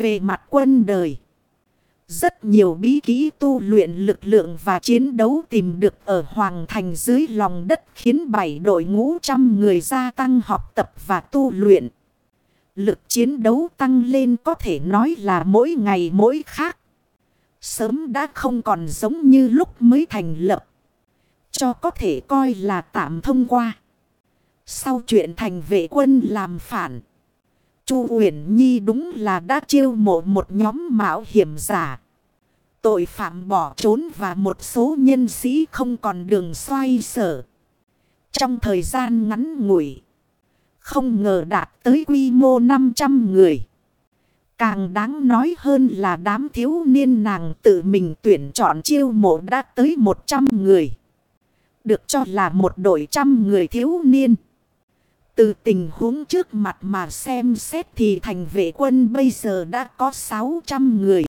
Về mặt quân đời. Rất nhiều bí kỹ tu luyện lực lượng và chiến đấu tìm được ở Hoàng Thành dưới lòng đất khiến bảy đội ngũ trăm người gia tăng học tập và tu luyện. Lực chiến đấu tăng lên có thể nói là mỗi ngày mỗi khác. Sớm đã không còn giống như lúc mới thành lập. Cho có thể coi là tạm thông qua. Sau chuyện thành vệ quân làm phản. Chu Uyển Nhi đúng là đã chiêu mộ một nhóm mạo hiểm giả. Tội phạm bỏ trốn và một số nhân sĩ không còn đường xoay sở. Trong thời gian ngắn ngủi. Không ngờ đạt tới quy mô 500 người. Càng đáng nói hơn là đám thiếu niên nàng tự mình tuyển chọn chiêu mộ đã tới 100 người. Được cho là một đội trăm người thiếu niên. Từ tình huống trước mặt mà xem xét thì thành vệ quân bây giờ đã có 600 người.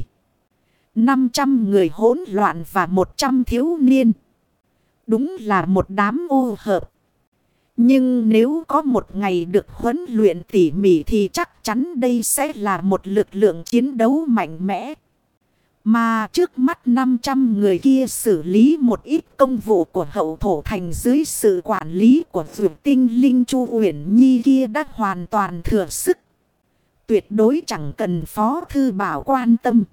500 người hỗn loạn và 100 thiếu niên. Đúng là một đám ô hợp. Nhưng nếu có một ngày được huấn luyện tỉ mỉ thì chắc chắn đây sẽ là một lực lượng chiến đấu mạnh mẽ. Mà trước mắt 500 người kia xử lý một ít công vụ của hậu thổ thành dưới sự quản lý của vượt tinh linh chu uyển nhi kia đã hoàn toàn thừa sức. Tuyệt đối chẳng cần phó thư bảo quan tâm.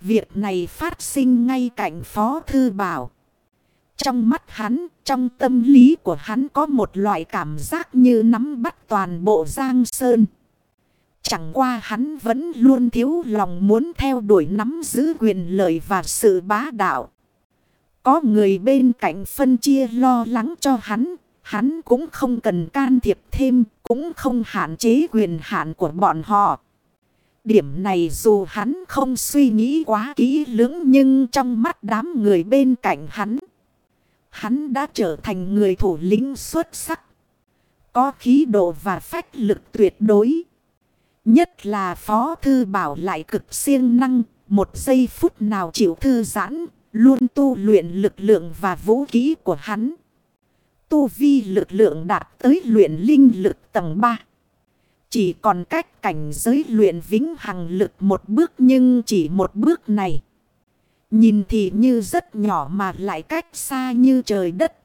Việc này phát sinh ngay cạnh phó thư bảo. Trong mắt hắn, trong tâm lý của hắn có một loại cảm giác như nắm bắt toàn bộ Giang Sơn. Chẳng qua hắn vẫn luôn thiếu lòng muốn theo đuổi nắm giữ quyền lợi và sự bá đạo. Có người bên cạnh phân chia lo lắng cho hắn, hắn cũng không cần can thiệp thêm, cũng không hạn chế quyền hạn của bọn họ. Điểm này dù hắn không suy nghĩ quá kỹ lưỡng nhưng trong mắt đám người bên cạnh hắn. Hắn đã trở thành người thủ lĩnh xuất sắc. Có khí độ và phách lực tuyệt đối. Nhất là Phó Thư Bảo lại cực siêng năng. Một giây phút nào chịu thư giãn. Luôn tu luyện lực lượng và vũ khí của hắn. Tu vi lực lượng đạt tới luyện linh lực tầng 3. Chỉ còn cách cảnh giới luyện vĩnh hằng lực một bước nhưng chỉ một bước này. Nhìn thì như rất nhỏ mà lại cách xa như trời đất.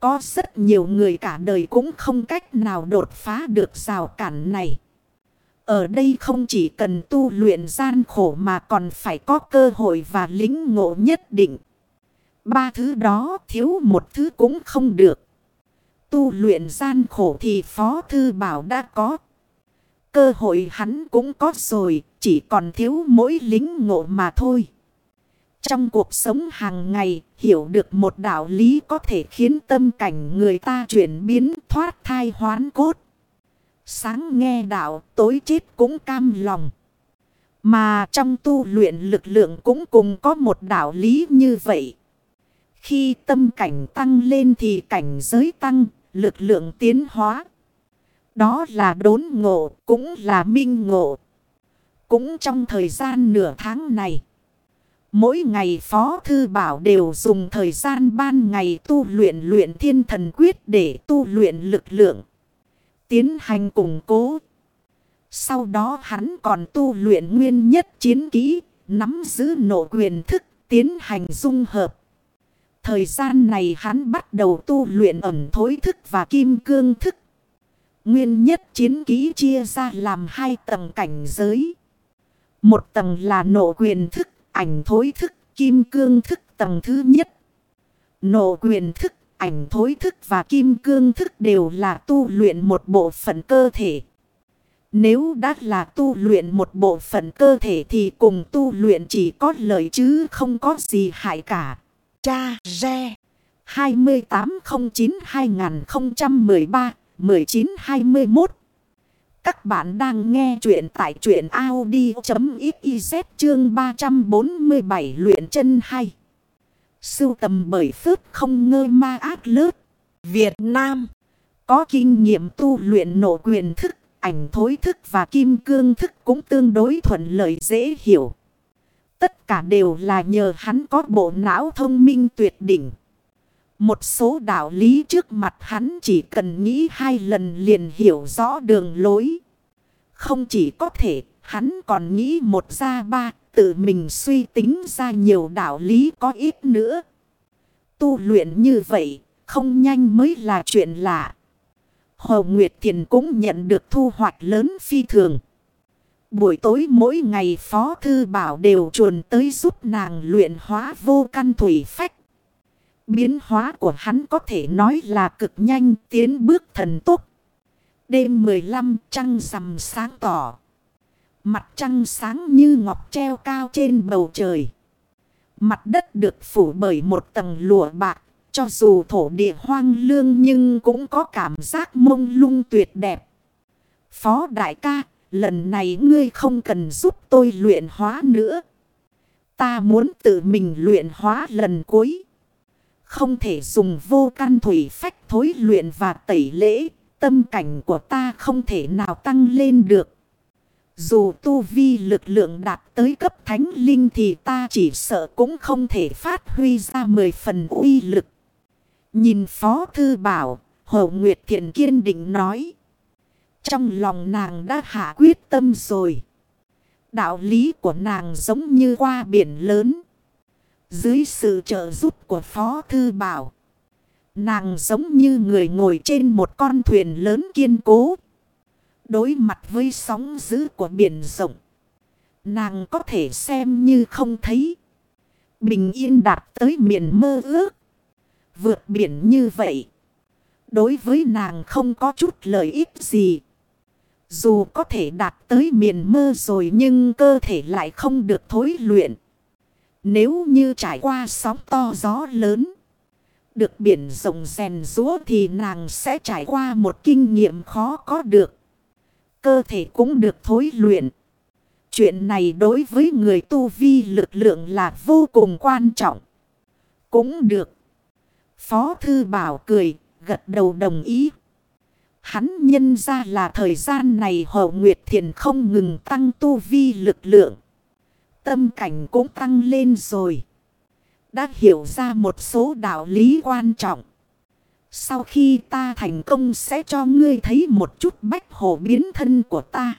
Có rất nhiều người cả đời cũng không cách nào đột phá được rào cản này. Ở đây không chỉ cần tu luyện gian khổ mà còn phải có cơ hội và lính ngộ nhất định. Ba thứ đó thiếu một thứ cũng không được. Tu luyện gian khổ thì Phó Thư Bảo đã có. Cơ hội hắn cũng có rồi, chỉ còn thiếu mỗi lính ngộ mà thôi. Trong cuộc sống hàng ngày, hiểu được một đạo lý có thể khiến tâm cảnh người ta chuyển biến thoát thai hoán cốt. Sáng nghe đạo, tối chết cũng cam lòng. Mà trong tu luyện lực lượng cũng cùng có một đạo lý như vậy. Khi tâm cảnh tăng lên thì cảnh giới tăng, lực lượng tiến hóa. Đó là đốn ngộ, cũng là minh ngộ. Cũng trong thời gian nửa tháng này. Mỗi ngày Phó Thư Bảo đều dùng thời gian ban ngày tu luyện luyện thiên thần quyết để tu luyện lực lượng. Tiến hành củng cố. Sau đó hắn còn tu luyện nguyên nhất chiến kỹ, nắm giữ nộ quyền thức, tiến hành dung hợp. Thời gian này hắn bắt đầu tu luyện ẩm thối thức và kim cương thức. Nguyên nhất chiến ký chia ra làm hai tầng cảnh giới. Một tầng là nộ quyền thức ảnh thối thức, kim cương thức tầng thứ nhất. Nộ quyền thức, ảnh thối thức và kim cương thức đều là tu luyện một bộ phận cơ thể. Nếu đã là tu luyện một bộ phận cơ thể thì cùng tu luyện chỉ có lợi chứ không có gì hại cả. Cha Re 2809-2013-1921 các bạn đang nghe chuyện tại chuyện Audi.xyz chương 347 luyện chân hay. Sưu tầm bởi phước không ngơ ma ác lớp. Việt Nam có kinh nghiệm tu luyện nổ quyền thức, ảnh thối thức và kim cương thức cũng tương đối thuận lợi dễ hiểu. Tất cả đều là nhờ hắn có bộ não thông minh tuyệt đỉnh. Một số đạo lý trước mặt hắn chỉ cần nghĩ hai lần liền hiểu rõ đường lối. Không chỉ có thể hắn còn nghĩ một ra ba, tự mình suy tính ra nhiều đạo lý có ít nữa. Tu luyện như vậy, không nhanh mới là chuyện lạ. Hồ Nguyệt Thiền cũng nhận được thu hoạch lớn phi thường. Buổi tối mỗi ngày Phó Thư Bảo đều chuồn tới giúp nàng luyện hóa vô căn thủy phách. Biến hóa của hắn có thể nói là cực nhanh tiến bước thần tốc. Đêm 15 trăng rằm sáng tỏ. Mặt trăng sáng như ngọc treo cao trên bầu trời. Mặt đất được phủ bởi một tầng lụa bạc. Cho dù thổ địa hoang lương nhưng cũng có cảm giác mông lung tuyệt đẹp. Phó đại ca, lần này ngươi không cần giúp tôi luyện hóa nữa. Ta muốn tự mình luyện hóa lần cuối. Không thể dùng vô căn thủy phách thối luyện và tẩy lễ. Tâm cảnh của ta không thể nào tăng lên được. Ừ. Dù tu vi lực lượng đạt tới cấp thánh linh thì ta chỉ sợ cũng không thể phát huy ra mười phần uy lực. Nhìn Phó Thư Bảo, Hồ Nguyệt Thiện kiên định nói. Trong lòng nàng đã hạ quyết tâm rồi. Đạo lý của nàng giống như qua biển lớn. Dưới sự trợ giúp của Phó Thư Bảo. Nàng giống như người ngồi trên một con thuyền lớn kiên cố. Đối mặt với sóng dữ của biển rộng. Nàng có thể xem như không thấy. Bình yên đạt tới miền mơ ước. Vượt biển như vậy. Đối với nàng không có chút lợi ích gì. Dù có thể đạt tới miền mơ rồi nhưng cơ thể lại không được thối luyện. Nếu như trải qua sóng to gió lớn. Được biển rộng rèn rúa thì nàng sẽ trải qua một kinh nghiệm khó có được. Cơ thể cũng được thối luyện. Chuyện này đối với người tu vi lực lượng là vô cùng quan trọng. Cũng được. Phó Thư Bảo cười, gật đầu đồng ý. Hắn nhân ra là thời gian này Hồ Nguyệt Thiền không ngừng tăng tu vi lực lượng. Tâm cảnh cũng tăng lên rồi. Đã hiểu ra một số đạo lý quan trọng. Sau khi ta thành công sẽ cho ngươi thấy một chút bách hồ biến thân của ta.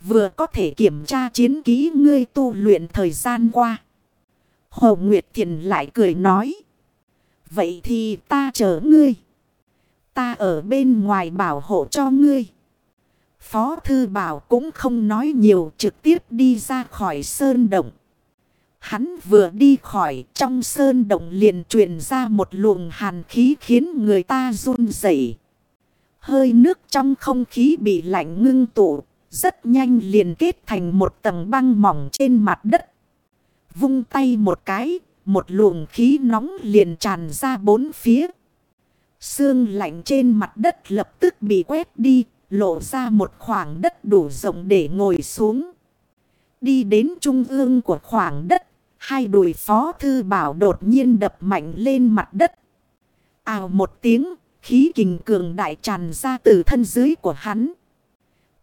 Vừa có thể kiểm tra chiến ký ngươi tu luyện thời gian qua. Hồ Nguyệt Thiền lại cười nói. Vậy thì ta chờ ngươi. Ta ở bên ngoài bảo hộ cho ngươi. Phó Thư Bảo cũng không nói nhiều trực tiếp đi ra khỏi sơn động. Hắn vừa đi khỏi trong sơn động liền truyền ra một luồng hàn khí khiến người ta run rẩy. Hơi nước trong không khí bị lạnh ngưng tụ, rất nhanh liền kết thành một tầng băng mỏng trên mặt đất. Vung tay một cái, một luồng khí nóng liền tràn ra bốn phía. Sương lạnh trên mặt đất lập tức bị quét đi, lộ ra một khoảng đất đủ rộng để ngồi xuống. Đi đến trung ương của khoảng đất, hai đùi phó thư bảo đột nhiên đập mạnh lên mặt đất. Ào một tiếng, khí kình cường đại tràn ra từ thân dưới của hắn.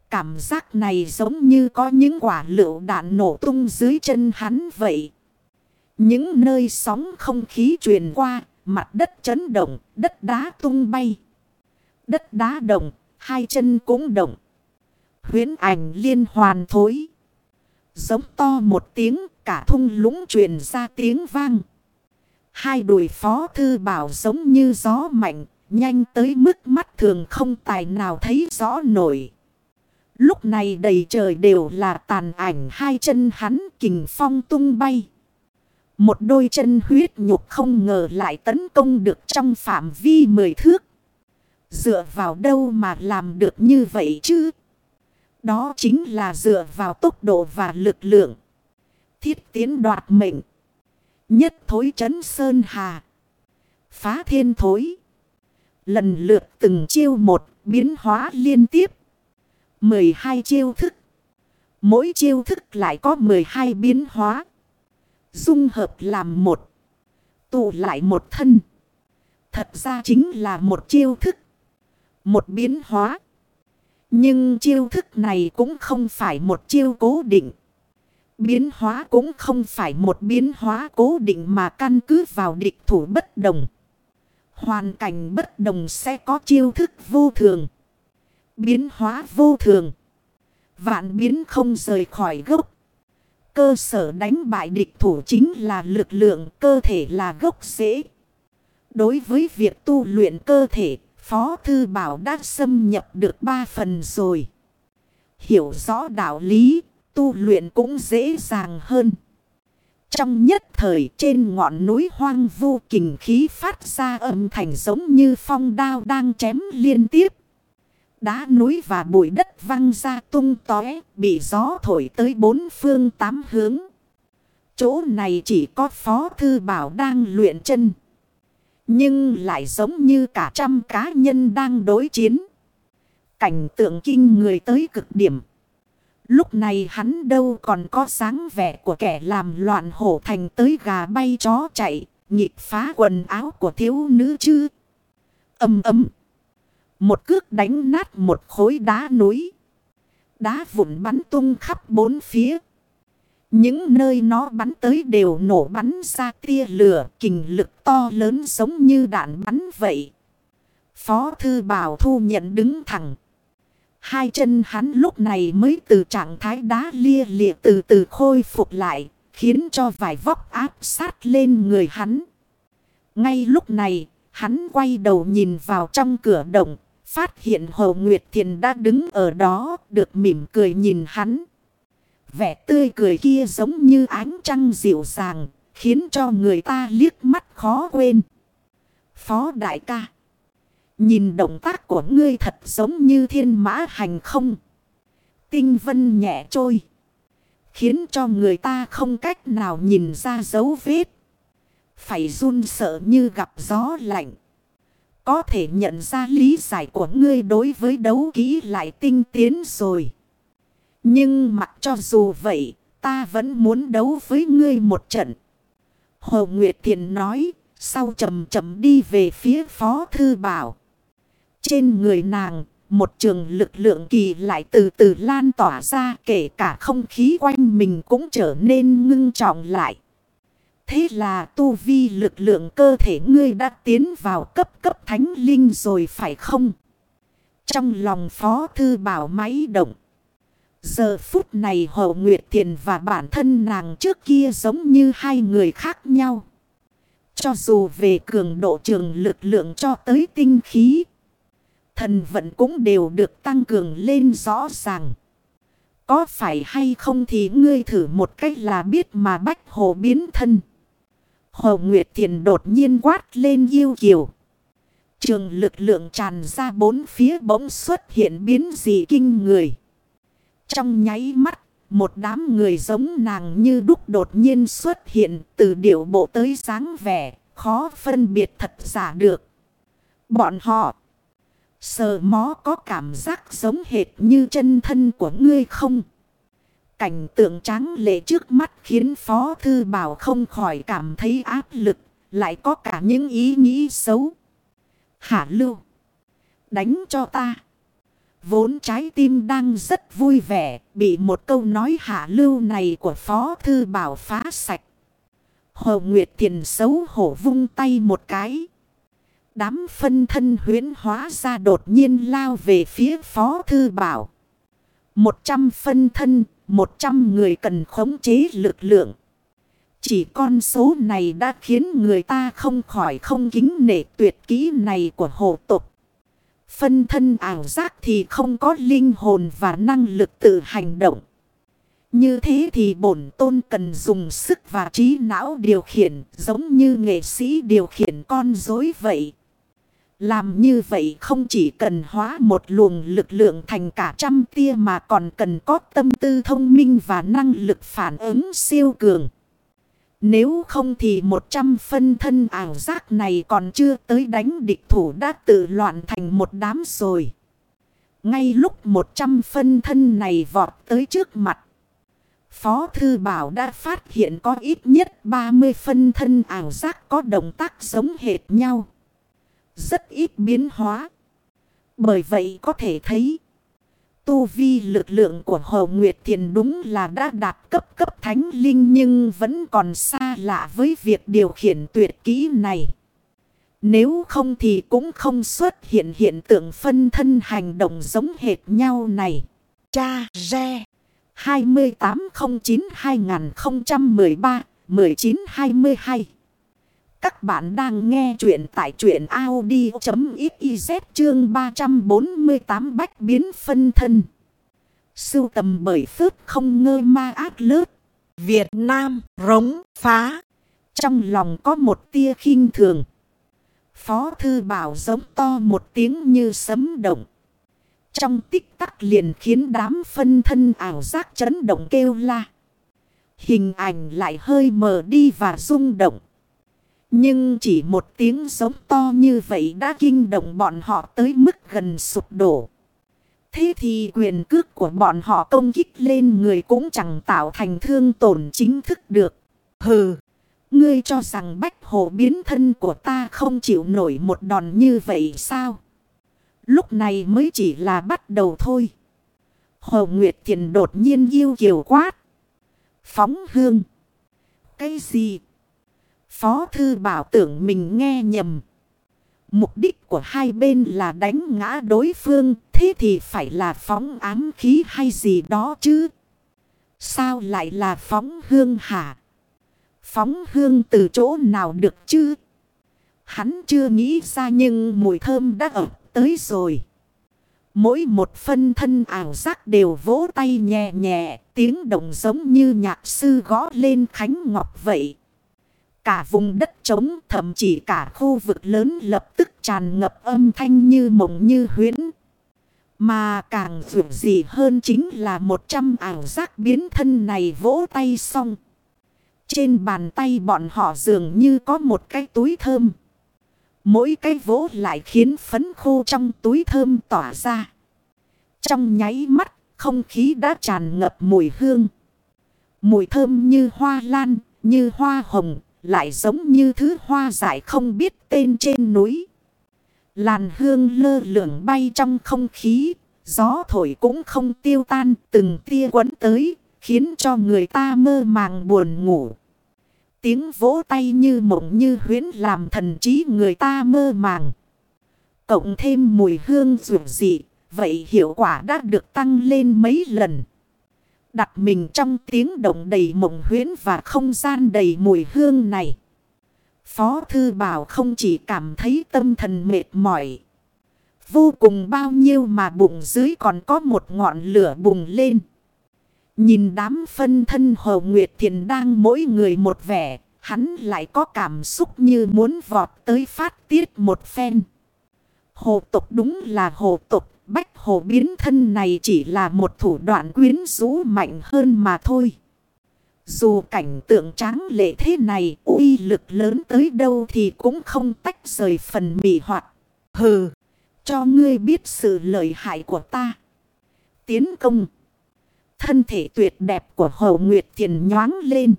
Cảm giác này giống như có những quả lựu đạn nổ tung dưới chân hắn vậy. Những nơi sóng không khí truyền qua, mặt đất chấn động, đất đá tung bay. Đất đá động, hai chân cũng động. Huyến ảnh liên hoàn thối. Giống to một tiếng, cả thung lũng truyền ra tiếng vang. Hai đùi phó thư bảo giống như gió mạnh, nhanh tới mức mắt thường không tài nào thấy rõ nổi. Lúc này đầy trời đều là tàn ảnh hai chân hắn kình phong tung bay. Một đôi chân huyết nhục không ngờ lại tấn công được trong phạm vi mười thước. Dựa vào đâu mà làm được như vậy chứ? Đó chính là dựa vào tốc độ và lực lượng. Thiết tiến đoạt mệnh. Nhất thối chấn sơn hà. Phá thiên thối. Lần lượt từng chiêu một biến hóa liên tiếp. 12 chiêu thức. Mỗi chiêu thức lại có 12 biến hóa. Dung hợp làm một. Tụ lại một thân. Thật ra chính là một chiêu thức. Một biến hóa. Nhưng chiêu thức này cũng không phải một chiêu cố định. Biến hóa cũng không phải một biến hóa cố định mà căn cứ vào địch thủ bất đồng. Hoàn cảnh bất đồng sẽ có chiêu thức vô thường. Biến hóa vô thường. Vạn biến không rời khỏi gốc. Cơ sở đánh bại địch thủ chính là lực lượng cơ thể là gốc rễ. Đối với việc tu luyện cơ thể, Phó Thư Bảo đã xâm nhập được ba phần rồi. Hiểu rõ đạo lý, tu luyện cũng dễ dàng hơn. Trong nhất thời trên ngọn núi hoang vu kình khí phát ra âm thanh giống như phong đao đang chém liên tiếp. Đá núi và bụi đất văng ra tung tóe, bị gió thổi tới bốn phương tám hướng. Chỗ này chỉ có Phó Thư Bảo đang luyện chân. Nhưng lại giống như cả trăm cá nhân đang đối chiến. Cảnh tượng kinh người tới cực điểm. Lúc này hắn đâu còn có sáng vẻ của kẻ làm loạn hổ thành tới gà bay chó chạy, nhịp phá quần áo của thiếu nữ chứ. Âm ấm. Một cước đánh nát một khối đá núi. Đá vụn bắn tung khắp bốn phía. Những nơi nó bắn tới đều nổ bắn ra tia lửa kình lực to lớn giống như đạn bắn vậy. Phó thư bảo thu nhận đứng thẳng. Hai chân hắn lúc này mới từ trạng thái đá lia lịa từ từ khôi phục lại, khiến cho vài vóc áp sát lên người hắn. Ngay lúc này, hắn quay đầu nhìn vào trong cửa động, phát hiện Hồ Nguyệt Thiền đã đứng ở đó, được mỉm cười nhìn hắn. Vẻ tươi cười kia giống như ánh trăng dịu dàng, khiến cho người ta liếc mắt khó quên. Phó đại ca. Nhìn động tác của ngươi thật giống như thiên mã hành không. Tinh vân nhẹ trôi. Khiến cho người ta không cách nào nhìn ra dấu vết. Phải run sợ như gặp gió lạnh. Có thể nhận ra lý giải của ngươi đối với đấu kỹ lại tinh tiến rồi. Nhưng mặc cho dù vậy, ta vẫn muốn đấu với ngươi một trận. Hồ Nguyệt Thiền nói, sau chậm chậm đi về phía Phó Thư Bảo. Trên người nàng, một trường lực lượng kỳ lại từ từ lan tỏa ra kể cả không khí quanh mình cũng trở nên ngưng trọng lại. Thế là tu vi lực lượng cơ thể ngươi đã tiến vào cấp cấp thánh linh rồi phải không? Trong lòng Phó Thư Bảo máy động. Giờ phút này Hồ Nguyệt Thiền và bản thân nàng trước kia giống như hai người khác nhau. Cho dù về cường độ trường lực lượng cho tới tinh khí, thần vận cũng đều được tăng cường lên rõ ràng. Có phải hay không thì ngươi thử một cách là biết mà bách hồ biến thân. Hồ Nguyệt Thiền đột nhiên quát lên yêu kiều. Trường lực lượng tràn ra bốn phía bỗng xuất hiện biến dị kinh người. Trong nháy mắt, một đám người giống nàng như đúc đột nhiên xuất hiện từ điệu bộ tới dáng vẻ, khó phân biệt thật giả được. Bọn họ sờ mó có cảm giác giống hệt như chân thân của ngươi không? Cảnh tượng trắng lệ trước mắt khiến Phó Thư Bảo không khỏi cảm thấy áp lực, lại có cả những ý nghĩ xấu. Hả lưu! Đánh cho ta! Vốn trái tim đang rất vui vẻ, bị một câu nói hạ lưu này của Phó Thư Bảo phá sạch. Hồ Nguyệt Thiền xấu hổ vung tay một cái. Đám phân thân huyến hóa ra đột nhiên lao về phía Phó Thư Bảo. Một trăm phân thân, một trăm người cần khống chế lực lượng. Chỉ con số này đã khiến người ta không khỏi không kính nể tuyệt kỹ này của hồ tục. Phân thân ảo giác thì không có linh hồn và năng lực tự hành động. Như thế thì bổn tôn cần dùng sức và trí não điều khiển, giống như nghệ sĩ điều khiển con dối vậy. Làm như vậy không chỉ cần hóa một luồng lực lượng thành cả trăm tia mà còn cần có tâm tư thông minh và năng lực phản ứng siêu cường. Nếu không thì một trăm phân thân ảo giác này còn chưa tới đánh địch thủ đã tự loạn thành một đám rồi. Ngay lúc một trăm phân thân này vọt tới trước mặt. Phó Thư Bảo đã phát hiện có ít nhất 30 phân thân ảo giác có động tác giống hệt nhau. Rất ít biến hóa. Bởi vậy có thể thấy. Tu vi lực lượng của Hồ Nguyệt Thiền đúng là đã đạt cấp cấp thánh linh nhưng vẫn còn xa lạ với việc điều khiển tuyệt kỹ này. Nếu không thì cũng không xuất hiện hiện tượng phân thân hành động giống hệt nhau này. Cha Re 2809-2013-1922 các bạn đang nghe chuyện tại chuyện Audi.xyz chương 348 Bách Biến Phân Thân Sưu tầm bởi phước không ngơ ma ác lớp, Việt Nam, rống phá Trong lòng có một tia khinh thường Phó thư bảo giống to một tiếng như sấm động trong tích tắc liền khiến đám phân thân ảo giác chấn động kêu la. Hình ảnh lại hơi mờ đi và rung động. Nhưng chỉ một tiếng giống to như vậy đã kinh động bọn họ tới mức gần sụp đổ. Thế thì quyền cước của bọn họ công kích lên người cũng chẳng tạo thành thương tổn chính thức được. Hừ, ngươi cho rằng bách hồ biến thân của ta không chịu nổi một đòn như vậy sao? Lúc này mới chỉ là bắt đầu thôi. Hồ Nguyệt Thiền đột nhiên yêu kiều quát. Phóng hương. Cái gì? Phó thư bảo tưởng mình nghe nhầm. Mục đích của hai bên là đánh ngã đối phương. Thế thì phải là phóng ám khí hay gì đó chứ? Sao lại là phóng hương hả? Phóng hương từ chỗ nào được chứ? Hắn chưa nghĩ ra nhưng mùi thơm đã ập tới rồi. Mỗi một phân thân ảo giác đều vỗ tay nhẹ nhẹ, tiếng động giống như nhạc sư gõ lên khánh ngọc vậy. Cả vùng đất trống, thậm chí cả khu vực lớn lập tức tràn ngập âm thanh như mộng như huyễn. Mà càng dù gì hơn chính là một trăm ảo giác biến thân này vỗ tay xong. Trên bàn tay bọn họ dường như có một cái túi thơm. Mỗi cái vỗ lại khiến phấn khô trong túi thơm tỏa ra. Trong nháy mắt, không khí đã tràn ngập mùi hương. Mùi thơm như hoa lan, như hoa hồng, lại giống như thứ hoa dại không biết tên trên núi. Làn hương lơ lửng bay trong không khí, gió thổi cũng không tiêu tan, từng tia quấn tới, khiến cho người ta mơ màng buồn ngủ. Tiếng vỗ tay như mộng như huyến làm thần trí người ta mơ màng. Cộng thêm mùi hương rượu dị, vậy hiệu quả đã được tăng lên mấy lần. Đặt mình trong tiếng động đầy mộng huyễn và không gian đầy mùi hương này. Phó Thư Bảo không chỉ cảm thấy tâm thần mệt mỏi. Vô cùng bao nhiêu mà bụng dưới còn có một ngọn lửa bùng lên. Nhìn đám phân thân Hồ Nguyệt Thiền đang mỗi người một vẻ, hắn lại có cảm xúc như muốn vọt tới phát tiết một phen. Hồ tục đúng là hồ tục, bách hồ biến thân này chỉ là một thủ đoạn quyến rũ mạnh hơn mà thôi. Dù cảnh tượng tráng lệ thế này, uy lực lớn tới đâu thì cũng không tách rời phần mị hoạt. Hừ, cho ngươi biết sự lợi hại của ta. Tiến công. Thân thể tuyệt đẹp của Hồ Nguyệt Thiền nhoáng lên.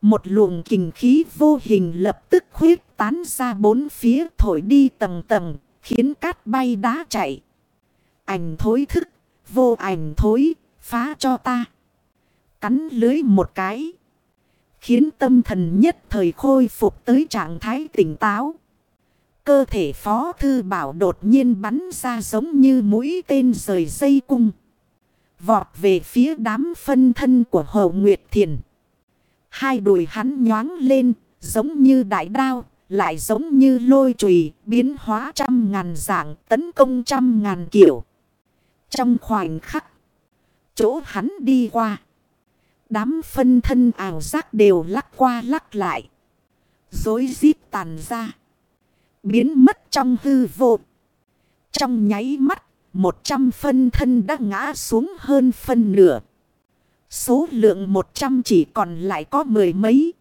Một luồng kinh khí vô hình lập tức khuyết tán ra bốn phía thổi đi tầng tầng, khiến cát bay đá chạy. Ảnh thối thức, vô ảnh thối, phá cho ta. Cắn lưới một cái. Khiến tâm thần nhất thời khôi phục tới trạng thái tỉnh táo. Cơ thể phó thư bảo đột nhiên bắn ra giống như mũi tên rời dây cung. Vọt về phía đám phân thân của Hồ Nguyệt Thiền. Hai đùi hắn nhoáng lên, giống như đại đao, lại giống như lôi chùy biến hóa trăm ngàn dạng, tấn công trăm ngàn kiểu. Trong khoảnh khắc, chỗ hắn đi qua, đám phân thân ảo giác đều lắc qua lắc lại. Dối rít tàn ra, biến mất trong hư vô. Trong nháy mắt, một trăm phân thân đã ngã xuống hơn phân nửa. Số lượng 100 chỉ còn lại có mười mấy.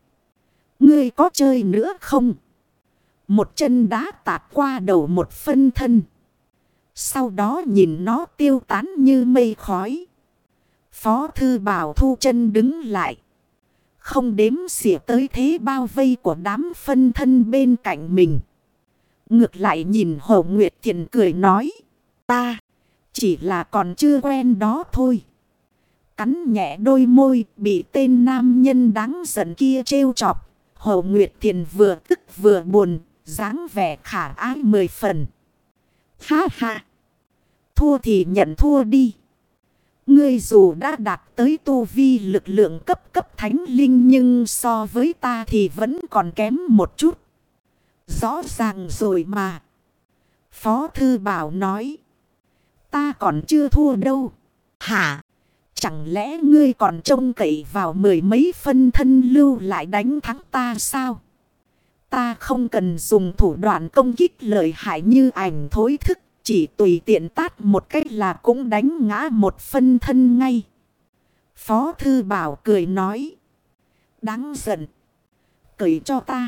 Ngươi có chơi nữa không? Một chân đá tạt qua đầu một phân thân. Sau đó nhìn nó tiêu tán như mây khói. Phó thư bảo thu chân đứng lại. Không đếm xỉa tới thế bao vây của đám phân thân bên cạnh mình. Ngược lại nhìn Hồ Nguyệt Thiện cười nói. Ta chỉ là còn chưa quen đó thôi. Cắn nhẹ đôi môi bị tên nam nhân đáng giận kia trêu chọc. Hồ Nguyệt Thiền vừa tức vừa buồn, dáng vẻ khả ái mười phần. Ha ha! Thua thì nhận thua đi. Ngươi dù đã đạt tới tu vi lực lượng cấp cấp thánh linh nhưng so với ta thì vẫn còn kém một chút. Rõ ràng rồi mà. Phó Thư Bảo nói. Ta còn chưa thua đâu. Hả? Chẳng lẽ ngươi còn trông cậy vào mười mấy phân thân lưu lại đánh thắng ta sao? Ta không cần dùng thủ đoạn công kích lợi hại như ảnh thối thức. Chỉ tùy tiện tát một cách là cũng đánh ngã một phân thân ngay. Phó Thư Bảo cười nói. Đáng giận. Cười cho ta.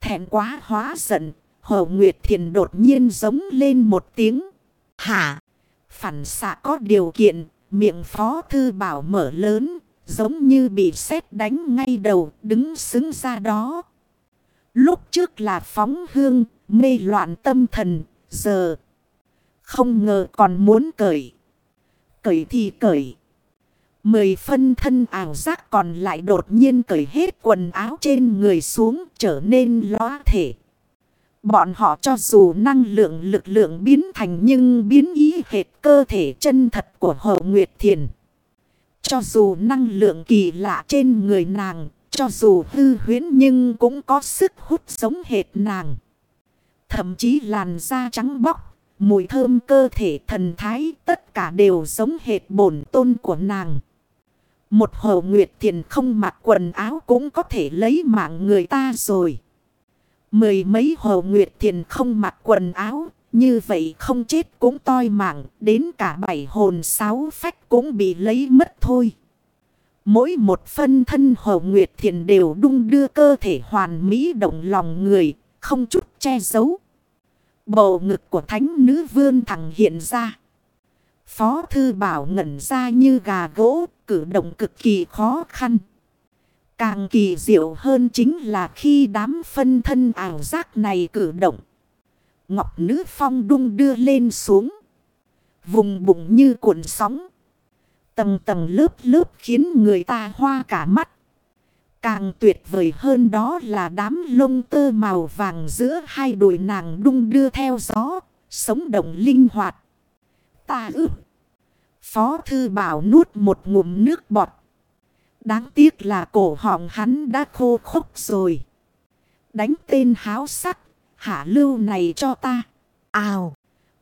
Thẹn quá hóa giận. Hồ Nguyệt Thiền đột nhiên giống lên một tiếng. Hả? Phản xạ có điều kiện. Miệng Phó Thư Bảo mở lớn. Giống như bị sét đánh ngay đầu. Đứng xứng ra đó. Lúc trước là phóng hương. Mê loạn tâm thần. Giờ không ngờ còn muốn cởi. Cởi thì cởi. Mười phân thân ảo giác còn lại đột nhiên cởi hết quần áo trên người xuống trở nên lóa thể. Bọn họ cho dù năng lượng lực lượng biến thành nhưng biến ý hệt cơ thể chân thật của Hồ Nguyệt Thiền. Cho dù năng lượng kỳ lạ trên người nàng, cho dù hư huyến nhưng cũng có sức hút sống hệt nàng. Thậm chí làn da trắng bóc, Mùi thơm cơ thể thần thái tất cả đều giống hệt bổn tôn của nàng. Một hồ nguyệt thiền không mặc quần áo cũng có thể lấy mạng người ta rồi. Mười mấy hồ nguyệt thiền không mặc quần áo, như vậy không chết cũng toi mạng, đến cả bảy hồn sáu phách cũng bị lấy mất thôi. Mỗi một phân thân hồ nguyệt thiền đều đung đưa cơ thể hoàn mỹ động lòng người, không chút che giấu. Bầu ngực của thánh nữ vương thẳng hiện ra. Phó thư bảo ngẩn ra như gà gỗ, cử động cực kỳ khó khăn. Càng kỳ diệu hơn chính là khi đám phân thân ảo giác này cử động. Ngọc nữ phong đung đưa lên xuống. Vùng bụng như cuộn sóng. Tầng tầng lớp lớp khiến người ta hoa cả mắt. Càng tuyệt vời hơn đó là đám lông tơ màu vàng giữa hai đùi nàng đung đưa theo gió, sống động linh hoạt. Ta ư. Phó thư bảo nuốt một ngụm nước bọt. Đáng tiếc là cổ họng hắn đã khô khốc rồi. Đánh tên háo sắc, hạ lưu này cho ta. Ào,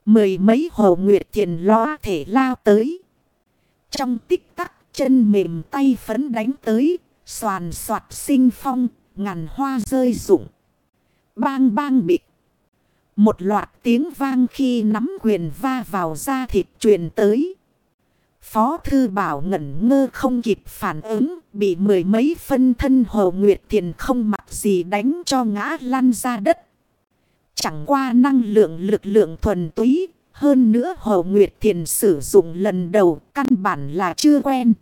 mười mấy hồ nguyệt thiền lo thể lao tới. Trong tích tắc chân mềm tay phấn đánh tới, Xoàn soạt sinh phong, ngàn hoa rơi rụng. Bang bang bịch. Một loạt tiếng vang khi nắm quyền va vào da thịt truyền tới. Phó thư bảo ngẩn ngơ không kịp phản ứng, bị mười mấy phân thân hồ nguyệt thiền không mặc gì đánh cho ngã lăn ra đất. Chẳng qua năng lượng lực lượng thuần túy, hơn nữa hồ nguyệt thiền sử dụng lần đầu căn bản là chưa quen.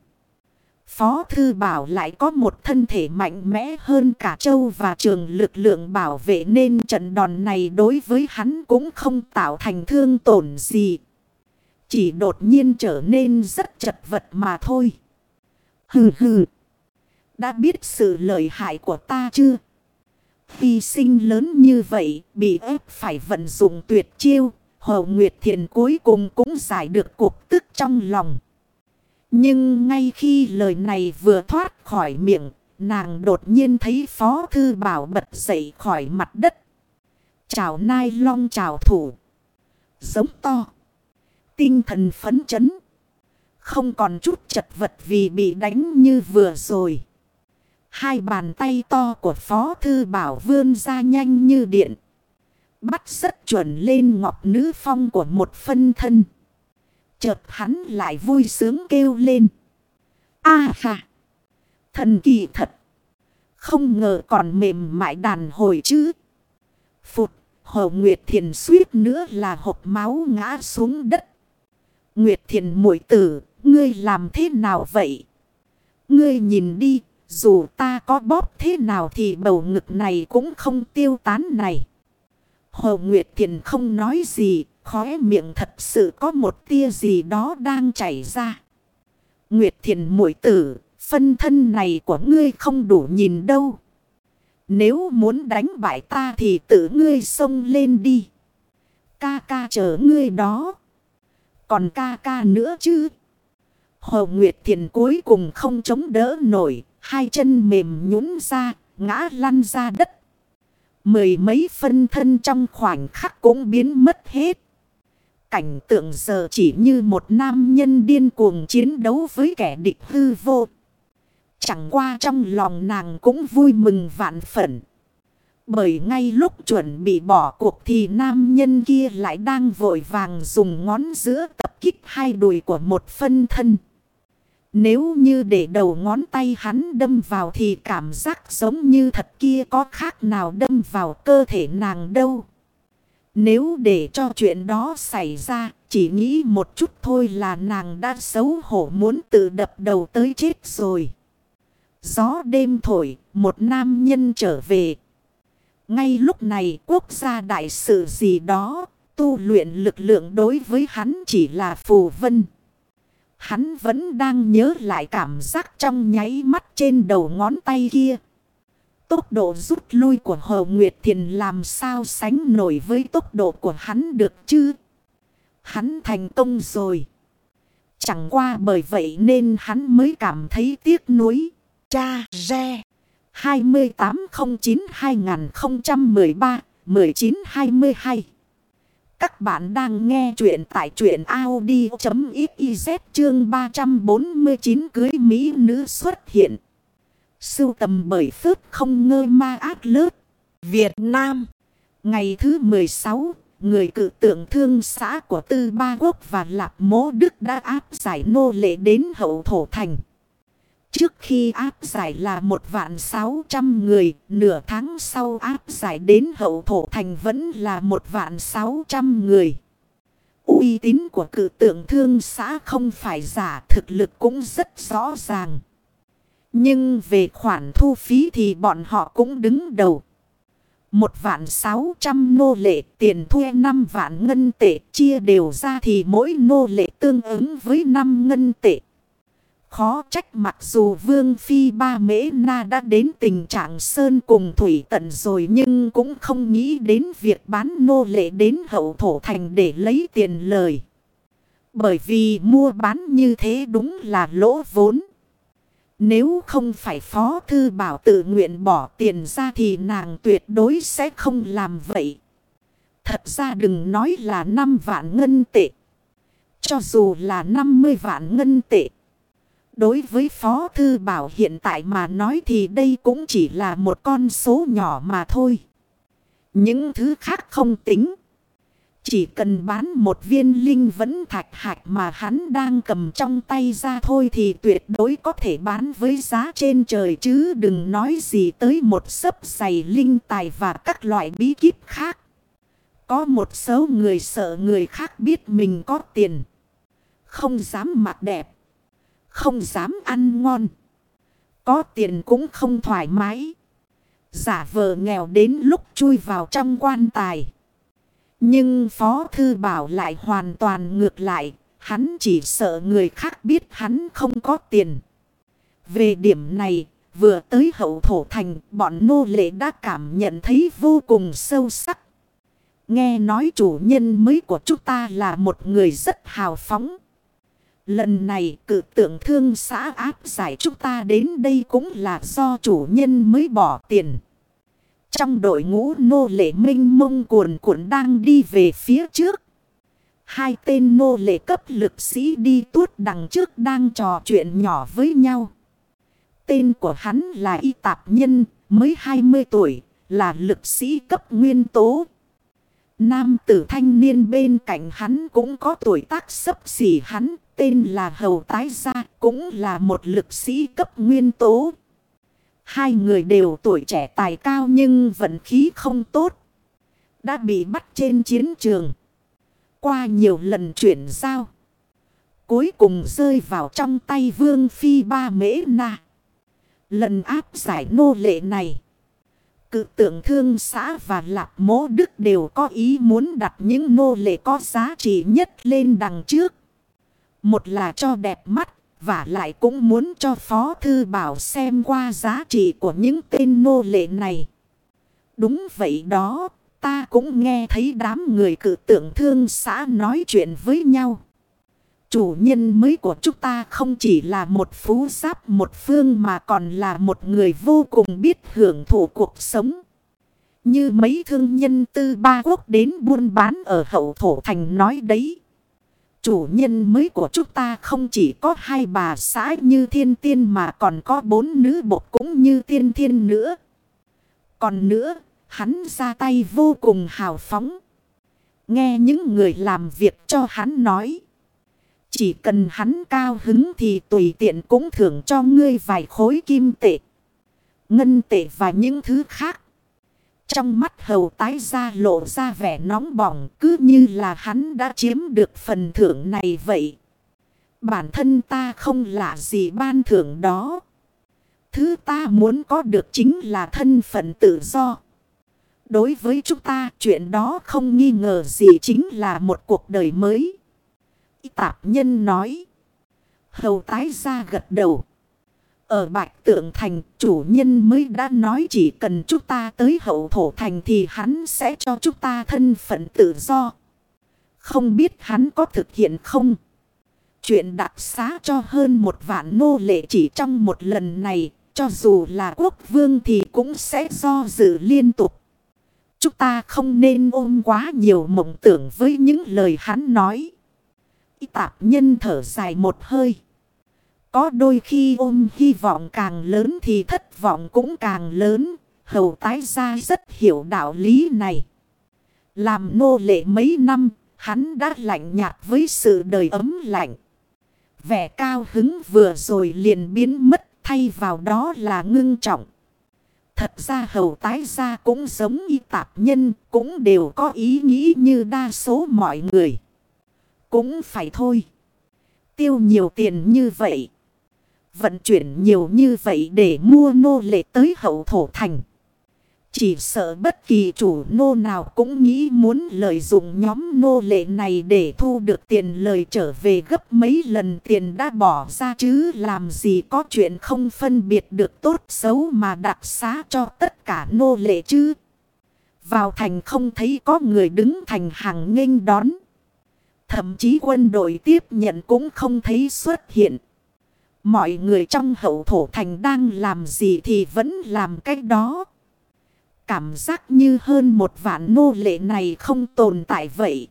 Phó Thư Bảo lại có một thân thể mạnh mẽ hơn cả châu và trường lực lượng bảo vệ nên trận đòn này đối với hắn cũng không tạo thành thương tổn gì. Chỉ đột nhiên trở nên rất chật vật mà thôi. Hừ hừ. Đã biết sự lợi hại của ta chưa? Phi sinh lớn như vậy, bị ép phải vận dụng tuyệt chiêu. Hồ Nguyệt Thiền cuối cùng cũng giải được cuộc tức trong lòng. Nhưng ngay khi lời này vừa thoát khỏi miệng, nàng đột nhiên thấy Phó Thư Bảo bật dậy khỏi mặt đất. Chào nai long chào thủ. Giống to. Tinh thần phấn chấn. Không còn chút chật vật vì bị đánh như vừa rồi. Hai bàn tay to của Phó Thư Bảo vươn ra nhanh như điện. Bắt rất chuẩn lên ngọc nữ phong của một phân thân. Chợt hắn lại vui sướng kêu lên. A à, ha! Thần kỳ thật! Không ngờ còn mềm mại đàn hồi chứ. Phụt! Hồ Nguyệt Thiền suýt nữa là hộp máu ngã xuống đất. Nguyệt Thiền mũi tử, ngươi làm thế nào vậy? Ngươi nhìn đi, dù ta có bóp thế nào thì bầu ngực này cũng không tiêu tán này. Hồ Nguyệt Thiền không nói gì, Khóe miệng thật sự có một tia gì đó đang chảy ra. Nguyệt thiền mũi tử, phân thân này của ngươi không đủ nhìn đâu. Nếu muốn đánh bại ta thì tự ngươi xông lên đi. Ca ca chờ ngươi đó. Còn ca ca nữa chứ. Hồ Nguyệt Thiền cuối cùng không chống đỡ nổi, hai chân mềm nhũn ra, ngã lăn ra đất. Mười mấy phân thân trong khoảnh khắc cũng biến mất hết. Cảnh tượng giờ chỉ như một nam nhân điên cuồng chiến đấu với kẻ địch hư vô. Chẳng qua trong lòng nàng cũng vui mừng vạn phận. Bởi ngay lúc chuẩn bị bỏ cuộc thì nam nhân kia lại đang vội vàng dùng ngón giữa tập kích hai đùi của một phân thân. Nếu như để đầu ngón tay hắn đâm vào thì cảm giác giống như thật kia có khác nào đâm vào cơ thể nàng đâu. Nếu để cho chuyện đó xảy ra, chỉ nghĩ một chút thôi là nàng đã xấu hổ muốn tự đập đầu tới chết rồi. Gió đêm thổi, một nam nhân trở về. Ngay lúc này quốc gia đại sự gì đó, tu luyện lực lượng đối với hắn chỉ là phù vân. Hắn vẫn đang nhớ lại cảm giác trong nháy mắt trên đầu ngón tay kia. Tốc độ rút lui của Hồ Nguyệt Thiền làm sao sánh nổi với tốc độ của hắn được chứ? Hắn thành công rồi. Chẳng qua bởi vậy nên hắn mới cảm thấy tiếc nuối. Cha Re 2809-2013-1922 Các bạn đang nghe chuyện tại chuyện Audi.xyz chương 349 cưới Mỹ nữ xuất hiện. Sưu tầm bởi phước không ngơ ma ác lớp. Việt Nam. Ngày thứ 16, người cự tượng thương xã của Tư Ba Quốc và Lạp Mố Đức đã áp giải nô lệ đến hậu thổ thành. Trước khi áp giải là một vạn sáu trăm người, nửa tháng sau áp giải đến hậu thổ thành vẫn là một vạn sáu trăm người. uy tín của cự tượng thương xã không phải giả thực lực cũng rất rõ ràng. Nhưng về khoản thu phí thì bọn họ cũng đứng đầu. Một vạn sáu trăm nô lệ tiền thuê năm vạn ngân tệ, chia đều ra thì mỗi nô lệ tương ứng với năm ngân tệ. Khó trách mặc dù Vương Phi Ba Mễ Na đã đến tình trạng sơn cùng thủy tận rồi nhưng cũng không nghĩ đến việc bán nô lệ đến hậu thổ thành để lấy tiền lời. Bởi vì mua bán như thế đúng là lỗ vốn. Nếu không phải Phó Thư Bảo tự nguyện bỏ tiền ra thì nàng tuyệt đối sẽ không làm vậy. Thật ra đừng nói là 5 vạn ngân tệ. Cho dù là 50 vạn ngân tệ. Đối với Phó Thư Bảo hiện tại mà nói thì đây cũng chỉ là một con số nhỏ mà thôi. Những thứ khác không tính. Chỉ cần bán một viên linh vẫn thạch hạch mà hắn đang cầm trong tay ra thôi thì tuyệt đối có thể bán với giá trên trời chứ đừng nói gì tới một sấp giày linh tài và các loại bí kíp khác. Có một số người sợ người khác biết mình có tiền. Không dám mặc đẹp. Không dám ăn ngon. Có tiền cũng không thoải mái. Giả vờ nghèo đến lúc chui vào trong quan tài. Nhưng Phó Thư Bảo lại hoàn toàn ngược lại. Hắn chỉ sợ người khác biết hắn không có tiền. Về điểm này, vừa tới hậu thổ thành, bọn nô lệ đã cảm nhận thấy vô cùng sâu sắc. Nghe nói chủ nhân mới của chúng ta là một người rất hào phóng. Lần này cự tượng thương xã áp giải chúng ta đến đây cũng là do chủ nhân mới bỏ tiền. Trong đội ngũ nô lệ minh mông cuồn cuộn đang đi về phía trước. Hai tên nô lệ cấp lực sĩ đi tuốt đằng trước đang trò chuyện nhỏ với nhau. Tên của hắn là Y Tạp Nhân, mới 20 tuổi, là lực sĩ cấp nguyên tố. Nam tử thanh niên bên cạnh hắn cũng có tuổi tác sấp xỉ hắn, tên là Hầu Tái Gia, cũng là một lực sĩ cấp nguyên tố. Hai người đều tuổi trẻ tài cao nhưng vận khí không tốt. Đã bị bắt trên chiến trường. Qua nhiều lần chuyển giao. Cuối cùng rơi vào trong tay Vương Phi Ba Mễ Na. Lần áp giải nô lệ này. Cự tượng thương xã và lạc mố đức đều có ý muốn đặt những nô lệ có giá trị nhất lên đằng trước. Một là cho đẹp mắt, và lại cũng muốn cho Phó Thư Bảo xem qua giá trị của những tên nô lệ này. Đúng vậy đó, ta cũng nghe thấy đám người cự tượng thương xã nói chuyện với nhau. Chủ nhân mới của chúng ta không chỉ là một phú giáp một phương mà còn là một người vô cùng biết hưởng thụ cuộc sống. Như mấy thương nhân tư ba quốc đến buôn bán ở hậu thổ thành nói đấy. Chủ nhân mới của chúng ta không chỉ có hai bà xã như thiên tiên mà còn có bốn nữ bột cũng như tiên thiên nữa. Còn nữa, hắn ra tay vô cùng hào phóng. Nghe những người làm việc cho hắn nói. Chỉ cần hắn cao hứng thì tùy tiện cũng thưởng cho ngươi vài khối kim tệ. Ngân tệ và những thứ khác. Trong mắt hầu tái ra lộ ra vẻ nóng bỏng, cứ như là hắn đã chiếm được phần thưởng này vậy. Bản thân ta không lạ gì ban thưởng đó. Thứ ta muốn có được chính là thân phận tự do. Đối với chúng ta, chuyện đó không nghi ngờ gì chính là một cuộc đời mới. Tạp nhân nói. Hầu tái ra gật đầu. Ở Bạch Tượng Thành chủ nhân mới đã nói chỉ cần chúng ta tới hậu thổ thành thì hắn sẽ cho chúng ta thân phận tự do. Không biết hắn có thực hiện không? Chuyện đặc xá cho hơn một vạn nô lệ chỉ trong một lần này, cho dù là quốc vương thì cũng sẽ do dự liên tục. Chúng ta không nên ôm quá nhiều mộng tưởng với những lời hắn nói. Tạp nhân thở dài một hơi. Có đôi khi ôm hy vọng càng lớn thì thất vọng cũng càng lớn. Hầu tái gia rất hiểu đạo lý này. Làm nô lệ mấy năm, hắn đã lạnh nhạt với sự đời ấm lạnh. Vẻ cao hứng vừa rồi liền biến mất thay vào đó là ngưng trọng. Thật ra hầu tái gia cũng giống y tạp nhân, cũng đều có ý nghĩ như đa số mọi người. Cũng phải thôi. Tiêu nhiều tiền như vậy. Vận chuyển nhiều như vậy để mua nô lệ tới hậu thổ thành. Chỉ sợ bất kỳ chủ nô nào cũng nghĩ muốn lợi dụng nhóm nô lệ này để thu được tiền lời trở về gấp mấy lần tiền đã bỏ ra chứ làm gì có chuyện không phân biệt được tốt xấu mà đặc xá cho tất cả nô lệ chứ. Vào thành không thấy có người đứng thành hàng nghênh đón. Thậm chí quân đội tiếp nhận cũng không thấy xuất hiện. Mọi người trong hậu thổ thành đang làm gì thì vẫn làm cách đó. Cảm giác như hơn một vạn nô lệ này không tồn tại vậy.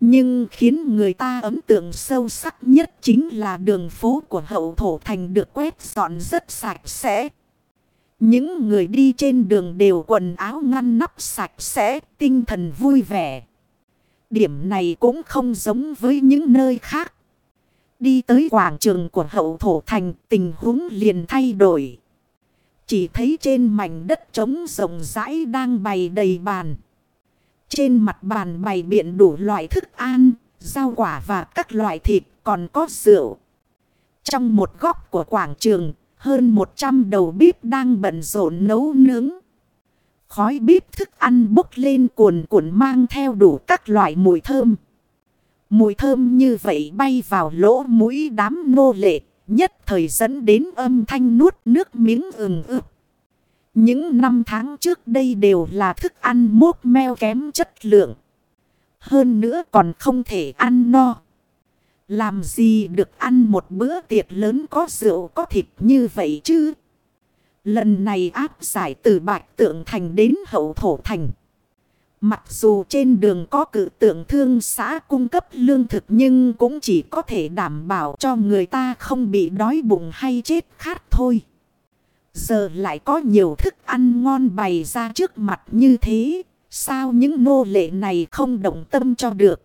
Nhưng khiến người ta ấn tượng sâu sắc nhất chính là đường phố của hậu thổ thành được quét dọn rất sạch sẽ. Những người đi trên đường đều quần áo ngăn nắp sạch sẽ, tinh thần vui vẻ. Điểm này cũng không giống với những nơi khác. Đi tới quảng trường của hậu thổ thành tình huống liền thay đổi. Chỉ thấy trên mảnh đất trống rộng rãi đang bày đầy bàn. Trên mặt bàn bày biện đủ loại thức ăn, rau quả và các loại thịt còn có rượu. Trong một góc của quảng trường, hơn 100 đầu bếp đang bận rộn nấu nướng. Khói bếp thức ăn bốc lên cuồn cuộn mang theo đủ các loại mùi thơm. Mùi thơm như vậy bay vào lỗ mũi đám nô lệ, nhất thời dẫn đến âm thanh nuốt nước miếng ừng ực. Những năm tháng trước đây đều là thức ăn mốt meo kém chất lượng. Hơn nữa còn không thể ăn no. Làm gì được ăn một bữa tiệc lớn có rượu có thịt như vậy chứ? Lần này áp giải từ bạch tượng thành đến hậu thổ thành. Mặc dù trên đường có cự tượng thương xã cung cấp lương thực nhưng cũng chỉ có thể đảm bảo cho người ta không bị đói bụng hay chết khát thôi. Giờ lại có nhiều thức ăn ngon bày ra trước mặt như thế. Sao những nô lệ này không động tâm cho được?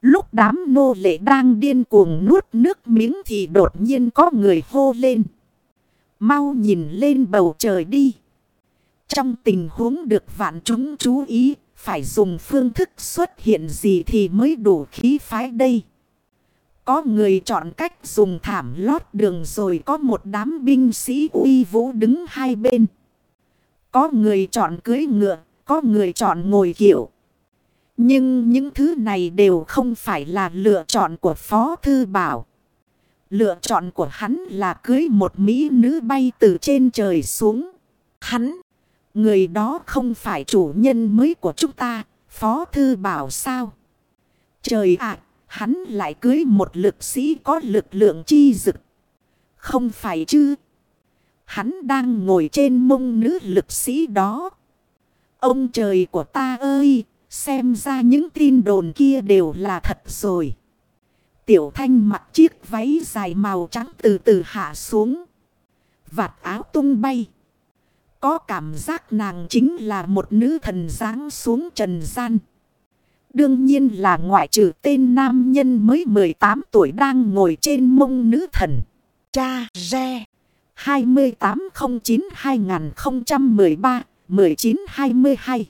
Lúc đám nô lệ đang điên cuồng nuốt nước miếng thì đột nhiên có người hô lên. Mau nhìn lên bầu trời đi. Trong tình huống được vạn chúng chú ý, phải dùng phương thức xuất hiện gì thì mới đủ khí phái đây. Có người chọn cách dùng thảm lót đường rồi có một đám binh sĩ uy vũ đứng hai bên. Có người chọn cưới ngựa, có người chọn ngồi kiệu. Nhưng những thứ này đều không phải là lựa chọn của Phó Thư Bảo. Lựa chọn của hắn là cưới một mỹ nữ bay từ trên trời xuống. Hắn, người đó không phải chủ nhân mới của chúng ta, Phó Thư Bảo sao? Trời ạ, hắn lại cưới một lực sĩ có lực lượng chi dực. Không phải chứ? Hắn đang ngồi trên mông nữ lực sĩ đó. Ông trời của ta ơi, xem ra những tin đồn kia đều là thật rồi. Tiểu thanh mặc chiếc váy dài màu trắng từ từ hạ xuống. Vạt áo tung bay. Có cảm giác nàng chính là một nữ thần dáng xuống trần gian. Đương nhiên là ngoại trừ tên nam nhân mới 18 tuổi đang ngồi trên mông nữ thần. Cha Re 2809-2013-1922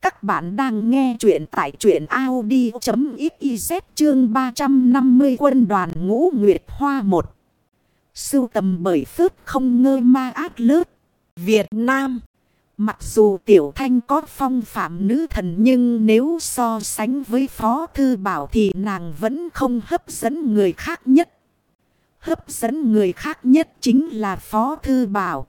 Các bạn đang nghe chuyện tại chuyện Audi.xyz chương 350 quân đoàn ngũ Nguyệt Hoa 1 Sưu tầm bởi phước không ngơ ma ác lớp Việt Nam Mặc dù Tiểu Thanh có phong phạm nữ thần nhưng nếu so sánh với Phó Thư Bảo thì nàng vẫn không hấp dẫn người khác nhất. Hấp dẫn người khác nhất chính là Phó Thư Bảo.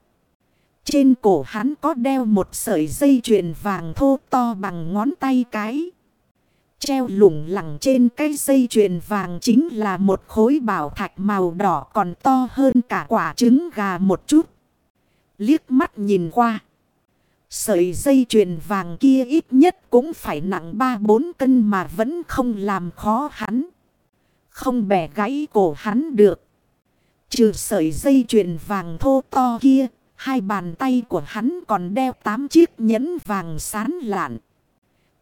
Trên cổ hắn có đeo một sợi dây chuyền vàng thô to bằng ngón tay cái. Treo lủng lẳng trên cái dây chuyền vàng chính là một khối bảo thạch màu đỏ còn to hơn cả quả trứng gà một chút. Liếc mắt nhìn qua. Sợi dây chuyền vàng kia ít nhất cũng phải nặng 3-4 cân mà vẫn không làm khó hắn. Không bẻ gãy cổ hắn được. Trừ sợi dây chuyền vàng thô to kia, hai bàn tay của hắn còn đeo 8 chiếc nhẫn vàng sán lạn.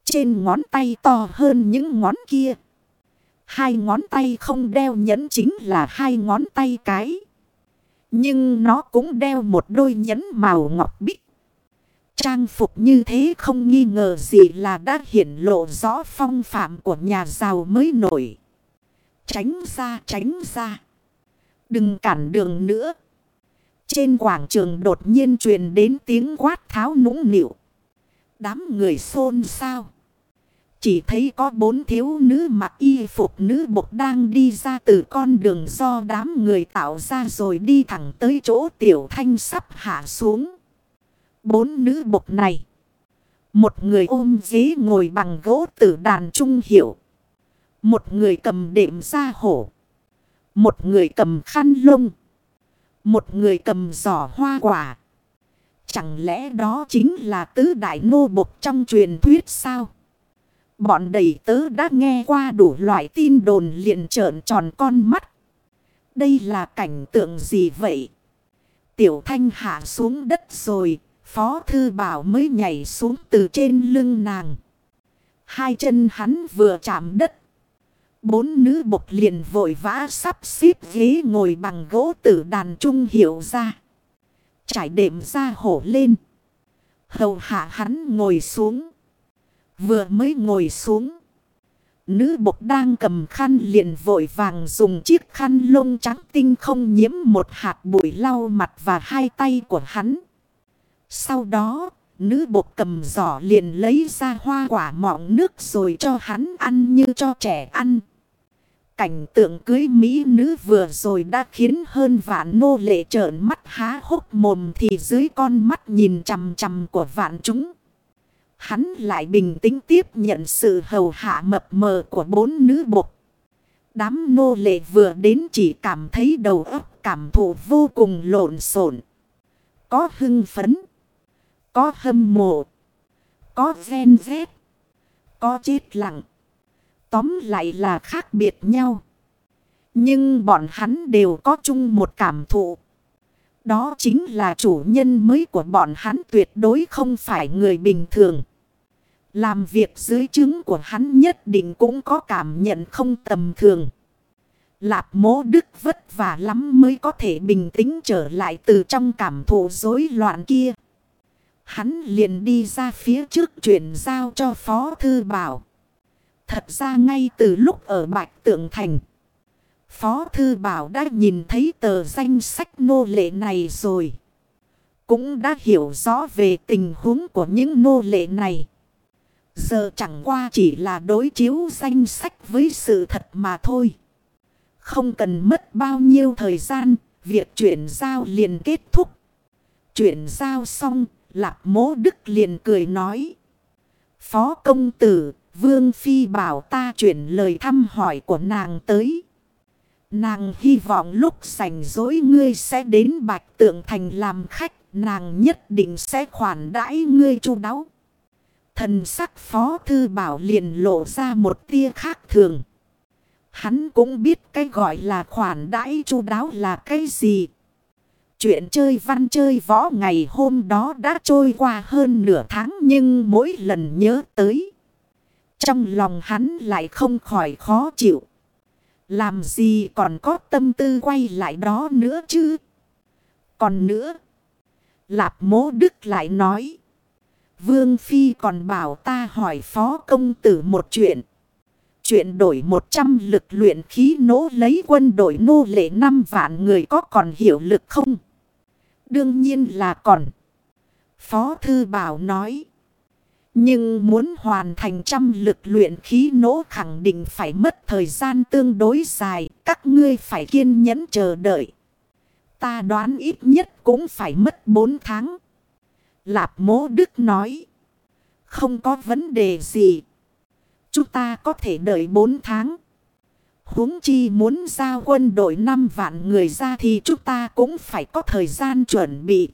Trên ngón tay to hơn những ngón kia. Hai ngón tay không đeo nhẫn chính là hai ngón tay cái. Nhưng nó cũng đeo một đôi nhẫn màu ngọc bích. Trang phục như thế không nghi ngờ gì là đã hiển lộ rõ phong phạm của nhà giàu mới nổi. Tránh ra, tránh ra. Đừng cản đường nữa. Trên quảng trường đột nhiên truyền đến tiếng quát tháo nũng nịu. Đám người xôn xao. Chỉ thấy có bốn thiếu nữ mặc y phục nữ bộc đang đi ra từ con đường do đám người tạo ra rồi đi thẳng tới chỗ tiểu thanh sắp hạ xuống. Bốn nữ bộc này. Một người ôm ghế ngồi bằng gỗ tử đàn trung hiệu. Một người cầm đệm ra hổ. Một người cầm khăn lông. Một người cầm giỏ hoa quả. Chẳng lẽ đó chính là tứ đại nô bộc trong truyền thuyết sao? Bọn đầy tớ đã nghe qua đủ loại tin đồn liền trợn tròn con mắt. Đây là cảnh tượng gì vậy? Tiểu thanh hạ xuống đất rồi, Phó Thư Bảo mới nhảy xuống từ trên lưng nàng. Hai chân hắn vừa chạm đất. Bốn nữ bộc liền vội vã sắp xếp ghế ngồi bằng gỗ tử đàn trung hiệu ra. Trải đệm ra hổ lên. Hầu hạ hắn ngồi xuống. Vừa mới ngồi xuống. Nữ bộc đang cầm khăn liền vội vàng dùng chiếc khăn lông trắng tinh không nhiễm một hạt bụi lau mặt và hai tay của hắn. Sau đó, nữ bộc cầm giỏ liền lấy ra hoa quả mọng nước rồi cho hắn ăn như cho trẻ ăn. Cảnh tượng cưới Mỹ nữ vừa rồi đã khiến hơn vạn nô lệ trợn mắt há hốc mồm thì dưới con mắt nhìn chằm chằm của vạn chúng. Hắn lại bình tĩnh tiếp nhận sự hầu hạ mập mờ của bốn nữ bộc. Đám nô lệ vừa đến chỉ cảm thấy đầu óc cảm thụ vô cùng lộn xộn. Có hưng phấn. Có hâm mộ. Có ghen ghét. Có chết lặng. Tóm lại là khác biệt nhau. Nhưng bọn hắn đều có chung một cảm thụ. Đó chính là chủ nhân mới của bọn hắn tuyệt đối không phải người bình thường. Làm việc dưới chứng của hắn nhất định cũng có cảm nhận không tầm thường. Lạp mố đức vất vả lắm mới có thể bình tĩnh trở lại từ trong cảm thụ rối loạn kia. Hắn liền đi ra phía trước chuyển giao cho Phó Thư Bảo. Thật ra ngay từ lúc ở Bạch Tượng Thành. Phó Thư Bảo đã nhìn thấy tờ danh sách nô lệ này rồi. Cũng đã hiểu rõ về tình huống của những nô lệ này. Giờ chẳng qua chỉ là đối chiếu danh sách với sự thật mà thôi. Không cần mất bao nhiêu thời gian, việc chuyển giao liền kết thúc. Chuyển giao xong, Lạp mố đức liền cười nói. Phó công tử, Vương Phi bảo ta chuyển lời thăm hỏi của nàng tới. Nàng hy vọng lúc sảnh dối ngươi sẽ đến Bạch Tượng Thành làm khách. Nàng nhất định sẽ khoản đãi ngươi chu đáo. Thần sắc phó thư bảo liền lộ ra một tia khác thường. Hắn cũng biết cái gọi là khoản đãi chu đáo là cái gì. Chuyện chơi văn chơi võ ngày hôm đó đã trôi qua hơn nửa tháng nhưng mỗi lần nhớ tới. Trong lòng hắn lại không khỏi khó chịu. Làm gì còn có tâm tư quay lại đó nữa chứ? Còn nữa. Lạp mố đức lại nói. Vương Phi còn bảo ta hỏi phó công tử một chuyện. Chuyện đổi 100 lực luyện khí nỗ lấy quân đội nô lệ 5 vạn người có còn hiệu lực không? Đương nhiên là còn. Phó Thư Bảo nói. Nhưng muốn hoàn thành trăm lực luyện khí nỗ khẳng định phải mất thời gian tương đối dài. Các ngươi phải kiên nhẫn chờ đợi. Ta đoán ít nhất cũng phải mất 4 tháng. Lạp mố đức nói. Không có vấn đề gì. Chúng ta có thể đợi 4 tháng. huống chi muốn giao quân đội 5 vạn người ra thì chúng ta cũng phải có thời gian chuẩn bị.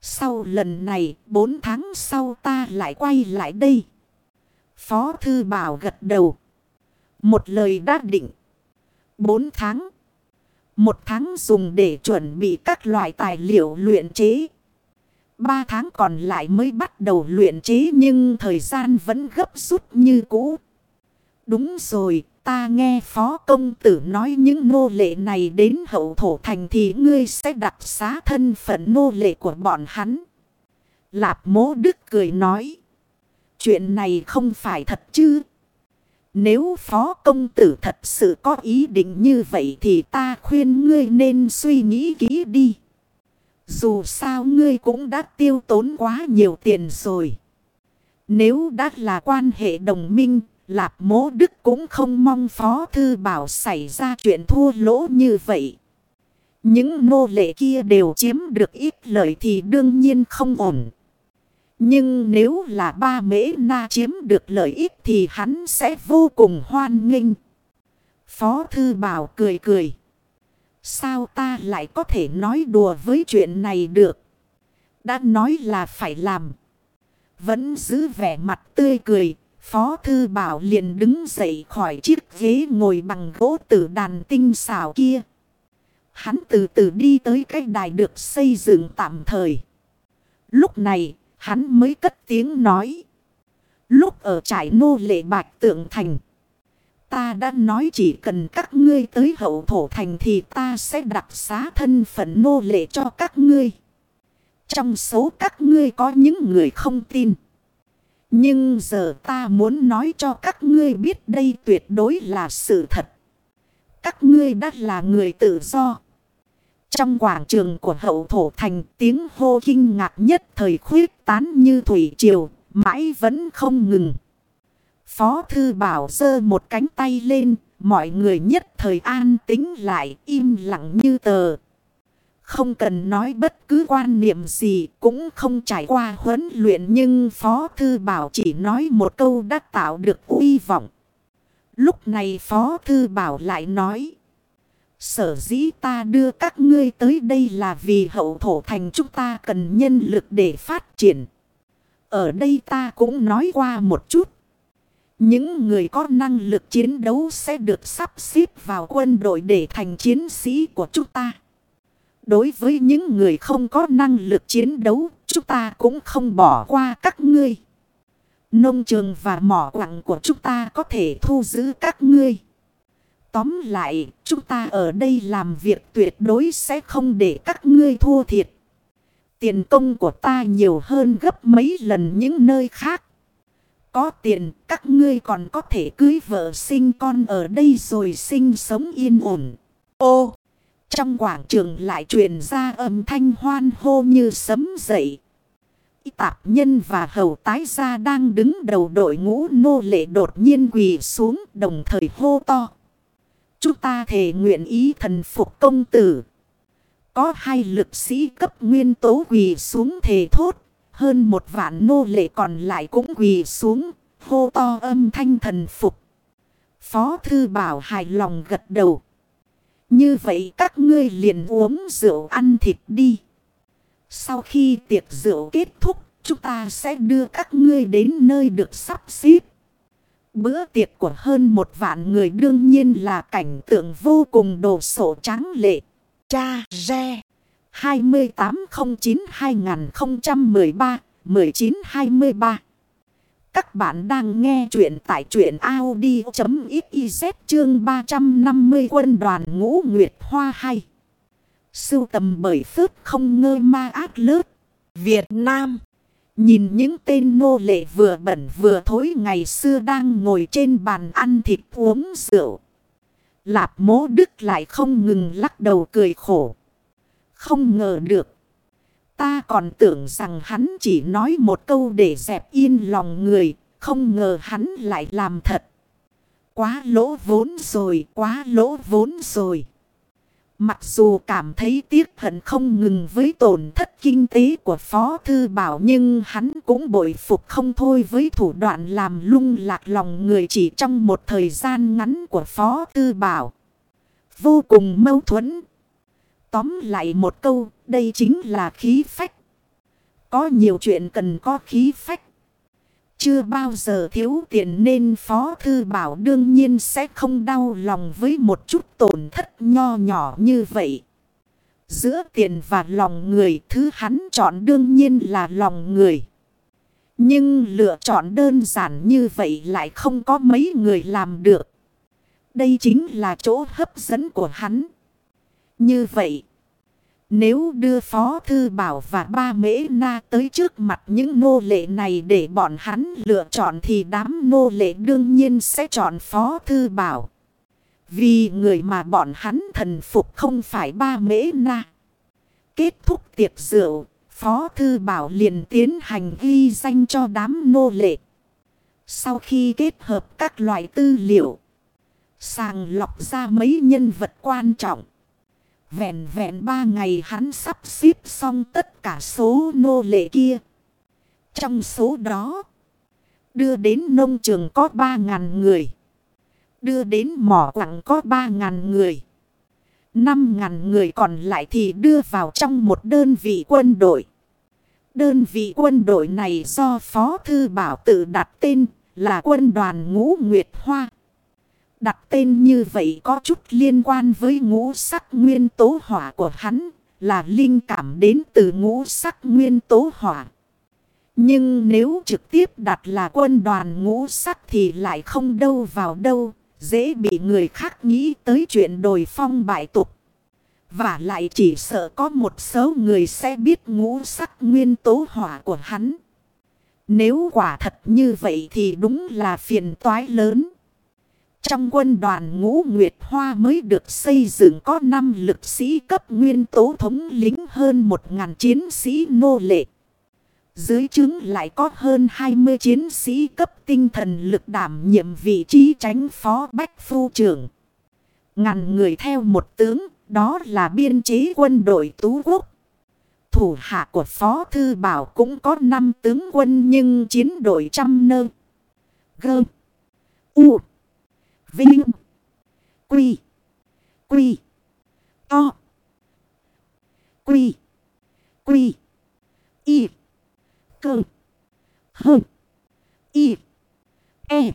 Sau lần này, 4 tháng sau ta lại quay lại đây. Phó Thư Bảo gật đầu. Một lời đã định. 4 tháng. Một tháng dùng để chuẩn bị các loại tài liệu luyện chế. Ba tháng còn lại mới bắt đầu luyện chế nhưng thời gian vẫn gấp rút như cũ. Đúng rồi, ta nghe phó công tử nói những nô lệ này đến hậu thổ thành thì ngươi sẽ đặt xá thân phận nô lệ của bọn hắn. Lạp mố đức cười nói. Chuyện này không phải thật chứ. Nếu phó công tử thật sự có ý định như vậy thì ta khuyên ngươi nên suy nghĩ kỹ đi. Dù sao ngươi cũng đã tiêu tốn quá nhiều tiền rồi. Nếu đã là quan hệ đồng minh, Lạp mố đức cũng không mong Phó Thư Bảo xảy ra chuyện thua lỗ như vậy. Những nô lệ kia đều chiếm được ít lợi thì đương nhiên không ổn. Nhưng nếu là ba mễ na chiếm được lợi ích thì hắn sẽ vô cùng hoan nghênh. Phó Thư Bảo cười cười. Sao ta lại có thể nói đùa với chuyện này được? Đã nói là phải làm. Vẫn giữ vẻ mặt tươi cười. Phó Thư Bảo liền đứng dậy khỏi chiếc ghế ngồi bằng gỗ tử đàn tinh xảo kia. Hắn từ từ đi tới cái đài được xây dựng tạm thời. Lúc này, hắn mới cất tiếng nói. Lúc ở trại nô lệ bạch tượng thành. Ta đã nói chỉ cần các ngươi tới hậu thổ thành thì ta sẽ đặt xá thân phận nô lệ cho các ngươi. Trong số các ngươi có những người không tin. Nhưng giờ ta muốn nói cho các ngươi biết đây tuyệt đối là sự thật. Các ngươi đã là người tự do. Trong quảng trường của hậu thổ thành tiếng hô kinh ngạc nhất thời khuyết tán như thủy triều, mãi vẫn không ngừng. Phó thư bảo giơ một cánh tay lên, mọi người nhất thời an tính lại im lặng như tờ. Không cần nói bất cứ quan niệm gì cũng không trải qua huấn luyện nhưng Phó Thư Bảo chỉ nói một câu đã tạo được uy vọng. Lúc này Phó Thư Bảo lại nói. Sở dĩ ta đưa các ngươi tới đây là vì hậu thổ thành chúng ta cần nhân lực để phát triển. Ở đây ta cũng nói qua một chút. Những người có năng lực chiến đấu sẽ được sắp xếp vào quân đội để thành chiến sĩ của chúng ta. Đối với những người không có năng lực chiến đấu, chúng ta cũng không bỏ qua các ngươi. Nông trường và mỏ quặng của chúng ta có thể thu giữ các ngươi. Tóm lại, chúng ta ở đây làm việc tuyệt đối sẽ không để các ngươi thua thiệt. Tiền công của ta nhiều hơn gấp mấy lần những nơi khác. Có tiền, các ngươi còn có thể cưới vợ sinh con ở đây rồi sinh sống yên ổn. Ô! Trong quảng trường lại truyền ra âm thanh hoan hô như sấm dậy. Tạp nhân và hầu tái gia đang đứng đầu đội ngũ nô lệ đột nhiên quỳ xuống đồng thời hô to. Chúng ta thề nguyện ý thần phục công tử. Có hai lực sĩ cấp nguyên tố quỳ xuống thề thốt. Hơn một vạn nô lệ còn lại cũng quỳ xuống. hô to âm thanh thần phục. Phó thư bảo hài lòng gật đầu. Như vậy các ngươi liền uống rượu ăn thịt đi. Sau khi tiệc rượu kết thúc, chúng ta sẽ đưa các ngươi đến nơi được sắp xếp. Bữa tiệc của hơn một vạn người đương nhiên là cảnh tượng vô cùng đồ sổ trắng lệ. Cha Re 2809-2013-1923 Các bạn đang nghe chuyện tại chuyện Audi.xyz chương 350 quân đoàn ngũ Nguyệt Hoa 2. Sưu tầm bởi phước không ngơ ma ác lớp. Việt Nam. Nhìn những tên nô lệ vừa bẩn vừa thối ngày xưa đang ngồi trên bàn ăn thịt uống rượu. Lạp mố đức lại không ngừng lắc đầu cười khổ. Không ngờ được. Ta còn tưởng rằng hắn chỉ nói một câu để dẹp yên lòng người. Không ngờ hắn lại làm thật. Quá lỗ vốn rồi, quá lỗ vốn rồi. Mặc dù cảm thấy tiếc hận không ngừng với tổn thất kinh tế của Phó Thư Bảo nhưng hắn cũng bội phục không thôi với thủ đoạn làm lung lạc lòng người chỉ trong một thời gian ngắn của Phó Thư Bảo. Vô cùng mâu thuẫn. Tóm lại một câu, đây chính là khí phách. Có nhiều chuyện cần có khí phách. Chưa bao giờ thiếu tiền nên Phó Thư Bảo đương nhiên sẽ không đau lòng với một chút tổn thất nho nhỏ như vậy. Giữa tiền và lòng người thứ hắn chọn đương nhiên là lòng người. Nhưng lựa chọn đơn giản như vậy lại không có mấy người làm được. Đây chính là chỗ hấp dẫn của hắn. Như vậy. Nếu đưa Phó Thư Bảo và ba mễ na tới trước mặt những nô lệ này để bọn hắn lựa chọn thì đám nô lệ đương nhiên sẽ chọn Phó Thư Bảo. Vì người mà bọn hắn thần phục không phải ba mễ na. Kết thúc tiệc rượu, Phó Thư Bảo liền tiến hành ghi danh cho đám nô lệ. Sau khi kết hợp các loại tư liệu, sàng lọc ra mấy nhân vật quan trọng. Vẹn vẹn ba ngày hắn sắp xếp xong tất cả số nô lệ kia. Trong số đó, đưa đến nông trường có ba ngàn người. Đưa đến mỏ quặng có ba ngàn người. năm ngàn người còn lại thì đưa vào trong một đơn vị quân đội. Đơn vị quân đội này do Phó Thư Bảo tự đặt tên là quân đoàn ngũ Nguyệt Hoa. Đặt tên như vậy có chút liên quan với ngũ sắc nguyên tố hỏa của hắn, là linh cảm đến từ ngũ sắc nguyên tố hỏa. Nhưng nếu trực tiếp đặt là quân đoàn ngũ sắc thì lại không đâu vào đâu, dễ bị người khác nghĩ tới chuyện đồi phong bại tục. Và lại chỉ sợ có một số người sẽ biết ngũ sắc nguyên tố hỏa của hắn. Nếu quả thật như vậy thì đúng là phiền toái lớn. Trong quân đoàn ngũ Nguyệt Hoa mới được xây dựng có 5 lực sĩ cấp nguyên tố thống lính hơn 1.000 chiến sĩ nô lệ. Dưới chứng lại có hơn 20 chiến sĩ cấp tinh thần lực đảm nhiệm vị trí tránh phó bách phu trưởng. Ngàn người theo một tướng, đó là biên chế quân đội tú quốc. Thủ hạ của Phó Thư Bảo cũng có 5 tướng quân nhưng chiến đội trăm nơ. Gơ. U. Vinh. Quy. Quy. To. Quy. Quy. Y. Cơ. Hơ. Y. E.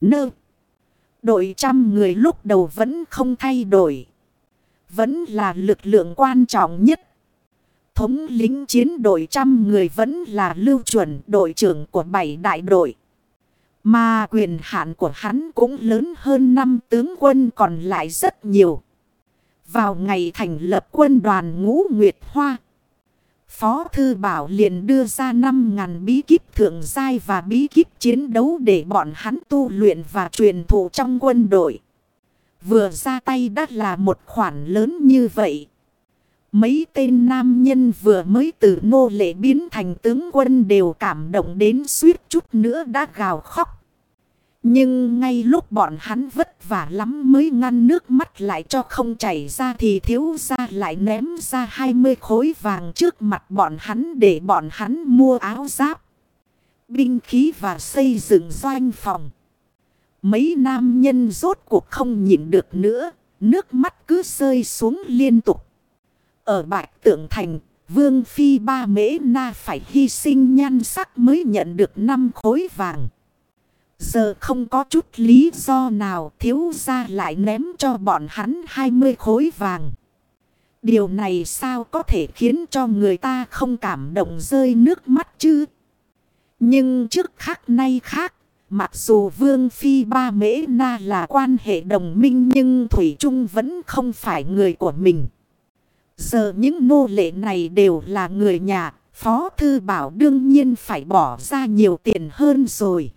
Nơ. Đội trăm người lúc đầu vẫn không thay đổi. Vẫn là lực lượng quan trọng nhất. Thống lính chiến đội trăm người vẫn là lưu chuẩn đội trưởng của bảy đại đội. Mà quyền hạn của hắn cũng lớn hơn năm tướng quân còn lại rất nhiều. Vào ngày thành lập quân đoàn ngũ Nguyệt Hoa. Phó Thư Bảo liền đưa ra 5.000 bí kíp thượng giai và bí kíp chiến đấu để bọn hắn tu luyện và truyền thụ trong quân đội. Vừa ra tay đã là một khoản lớn như vậy. Mấy tên nam nhân vừa mới từ nô lệ biến thành tướng quân đều cảm động đến suýt chút nữa đã gào khóc. Nhưng ngay lúc bọn hắn vất vả lắm mới ngăn nước mắt lại cho không chảy ra thì thiếu ra lại ném ra 20 khối vàng trước mặt bọn hắn để bọn hắn mua áo giáp. binh khí và xây dựng doanh phòng. Mấy nam nhân rốt cuộc không nhịn được nữa, nước mắt cứ rơi xuống liên tục. Ở Bạch Tượng Thành, Vương Phi Ba Mễ Na phải hy sinh nhan sắc mới nhận được 5 khối vàng. Giờ không có chút lý do nào thiếu ra lại ném cho bọn hắn 20 khối vàng. Điều này sao có thể khiến cho người ta không cảm động rơi nước mắt chứ? Nhưng trước khác nay khác, mặc dù Vương Phi Ba Mễ Na là quan hệ đồng minh nhưng Thủy Trung vẫn không phải người của mình. Giờ những nô lệ này đều là người nhà, Phó Thư Bảo đương nhiên phải bỏ ra nhiều tiền hơn rồi.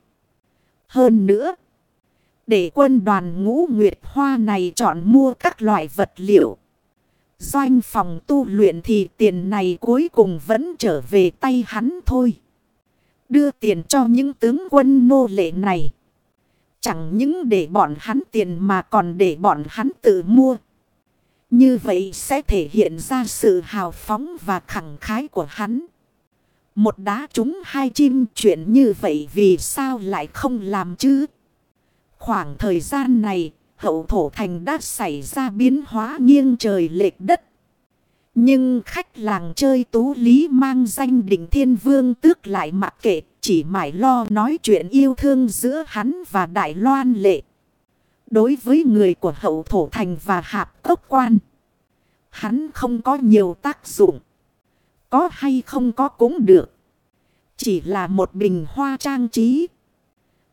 Hơn nữa, để quân đoàn ngũ Nguyệt Hoa này chọn mua các loại vật liệu. Doanh phòng tu luyện thì tiền này cuối cùng vẫn trở về tay hắn thôi. Đưa tiền cho những tướng quân nô lệ này. Chẳng những để bọn hắn tiền mà còn để bọn hắn tự mua. Như vậy sẽ thể hiện ra sự hào phóng và khẳng khái của hắn. Một đá trúng hai chim chuyện như vậy vì sao lại không làm chứ? Khoảng thời gian này, hậu thổ thành đã xảy ra biến hóa nghiêng trời lệch đất. Nhưng khách làng chơi tú lý mang danh đỉnh thiên vương tước lại mặc kệ, chỉ mãi lo nói chuyện yêu thương giữa hắn và Đại Loan lệ. Đối với người của hậu thổ thành và hạp tốc quan, hắn không có nhiều tác dụng. Có hay không có cũng được. Chỉ là một bình hoa trang trí.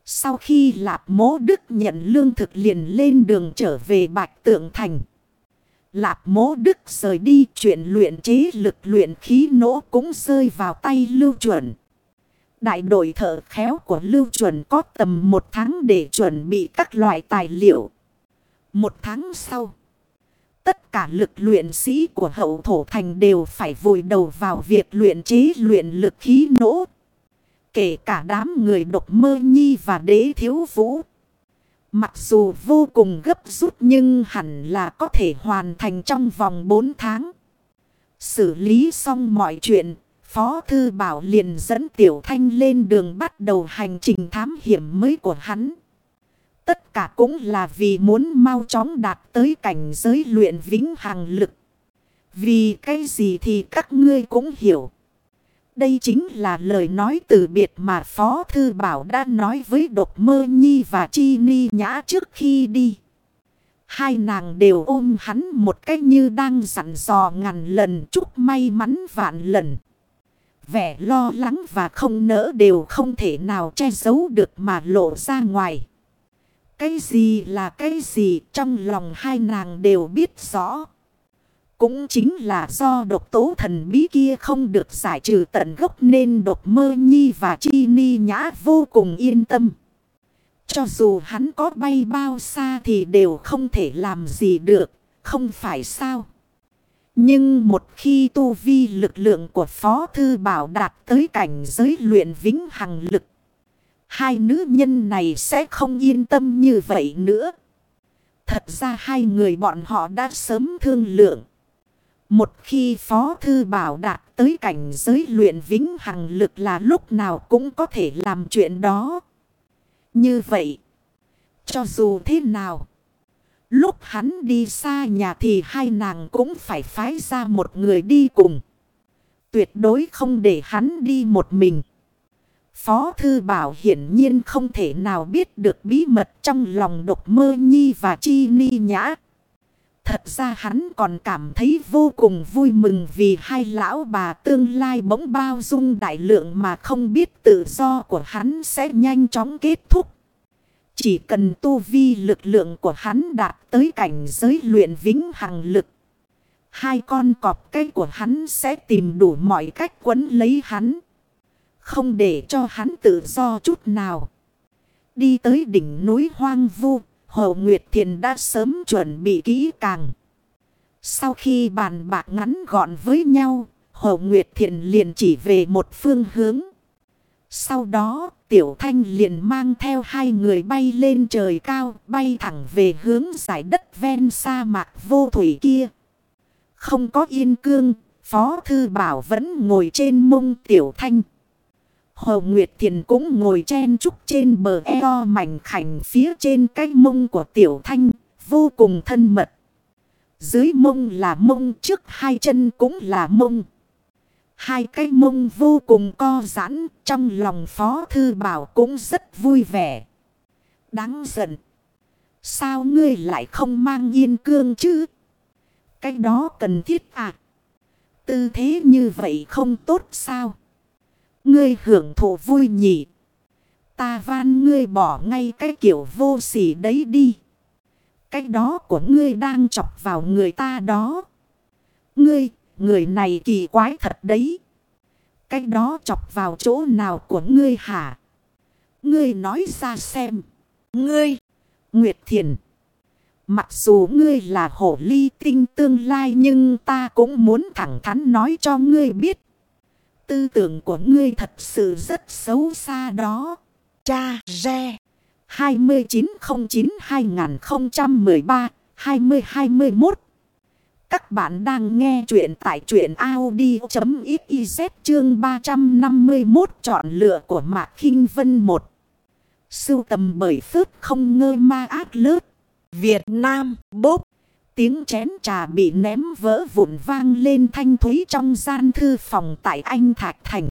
Sau khi Lạp Mố Đức nhận lương thực liền lên đường trở về Bạch Tượng Thành. Lạp Mố Đức rời đi chuyện luyện chế lực luyện khí nỗ cũng rơi vào tay Lưu Chuẩn. Đại đội thợ khéo của Lưu Chuẩn có tầm một tháng để chuẩn bị các loại tài liệu. Một tháng sau, tất cả lực luyện sĩ của hậu thổ thành đều phải vùi đầu vào việc luyện chế luyện lực khí nỗ. Kể cả đám người độc mơ nhi và đế thiếu vũ. Mặc dù vô cùng gấp rút nhưng hẳn là có thể hoàn thành trong vòng 4 tháng. Xử lý xong mọi chuyện, Phó Thư Bảo liền dẫn Tiểu Thanh lên đường bắt đầu hành trình thám hiểm mới của hắn. Tất cả cũng là vì muốn mau chóng đạt tới cảnh giới luyện vĩnh hằng lực. Vì cái gì thì các ngươi cũng hiểu. Đây chính là lời nói từ biệt mà Phó Thư Bảo đã nói với Độc Mơ Nhi và Chi Ni Nhã trước khi đi. Hai nàng đều ôm hắn một cách như đang sẵn dò ngàn lần, chúc may mắn vạn lần. Vẻ lo lắng và không nỡ đều không thể nào che giấu được mà lộ ra ngoài. Cái gì là cái gì trong lòng hai nàng đều biết rõ. Cũng chính là do độc tố thần bí kia không được giải trừ tận gốc nên độc mơ nhi và chi ni nhã vô cùng yên tâm. Cho dù hắn có bay bao xa thì đều không thể làm gì được, không phải sao. Nhưng một khi tu vi lực lượng của Phó Thư Bảo đạt tới cảnh giới luyện vĩnh hằng lực, hai nữ nhân này sẽ không yên tâm như vậy nữa. Thật ra hai người bọn họ đã sớm thương lượng. Một khi Phó Thư Bảo đạt tới cảnh giới luyện vĩnh hằng lực là lúc nào cũng có thể làm chuyện đó. Như vậy, cho dù thế nào, lúc hắn đi xa nhà thì hai nàng cũng phải phái ra một người đi cùng. Tuyệt đối không để hắn đi một mình. Phó Thư Bảo hiển nhiên không thể nào biết được bí mật trong lòng độc mơ nhi và chi ni nhã. Thật ra hắn còn cảm thấy vô cùng vui mừng vì hai lão bà tương lai bỗng bao dung đại lượng mà không biết tự do của hắn sẽ nhanh chóng kết thúc. Chỉ cần tu vi lực lượng của hắn đạt tới cảnh giới luyện vĩnh hằng lực. Hai con cọp cây của hắn sẽ tìm đủ mọi cách quấn lấy hắn. Không để cho hắn tự do chút nào. Đi tới đỉnh núi hoang vu. Hồ Nguyệt Thiền đã sớm chuẩn bị kỹ càng. Sau khi bàn bạc ngắn gọn với nhau, Hồ Nguyệt Thiền liền chỉ về một phương hướng. Sau đó, Tiểu Thanh liền mang theo hai người bay lên trời cao, bay thẳng về hướng giải đất ven sa mạc vô thủy kia. Không có yên cương, Phó Thư Bảo vẫn ngồi trên mông Tiểu Thanh. Hồ Nguyệt Thiền cũng ngồi chen trúc trên bờ eo mảnh khảnh phía trên cái mông của Tiểu Thanh, vô cùng thân mật. Dưới mông là mông, trước hai chân cũng là mông. Hai cái mông vô cùng co giãn, trong lòng Phó Thư Bảo cũng rất vui vẻ. Đáng giận. Sao ngươi lại không mang yên cương chứ? Cái đó cần thiết à? Tư thế như vậy không tốt sao? Ngươi hưởng thụ vui nhỉ? Ta van ngươi bỏ ngay cái kiểu vô sỉ đấy đi. Cái đó của ngươi đang chọc vào người ta đó. Ngươi, người này kỳ quái thật đấy. Cái đó chọc vào chỗ nào của ngươi hả? Ngươi nói ra xem. Ngươi, Nguyệt Thiền. Mặc dù ngươi là hổ ly tinh tương lai nhưng ta cũng muốn thẳng thắn nói cho ngươi biết. Tư tưởng của ngươi thật sự rất xấu xa đó. Cha Re 2909-2013-2021 các bạn đang nghe chuyện tại truyện Audi.xyz chương 351 chọn lựa của Mạc khinh Vân 1. Sưu tầm bởi phước không ngơ ma ác lớp. Việt Nam, bốp. Tiếng chén trà bị ném vỡ vụn vang lên thanh thúy trong gian thư phòng tại Anh Thạch Thành.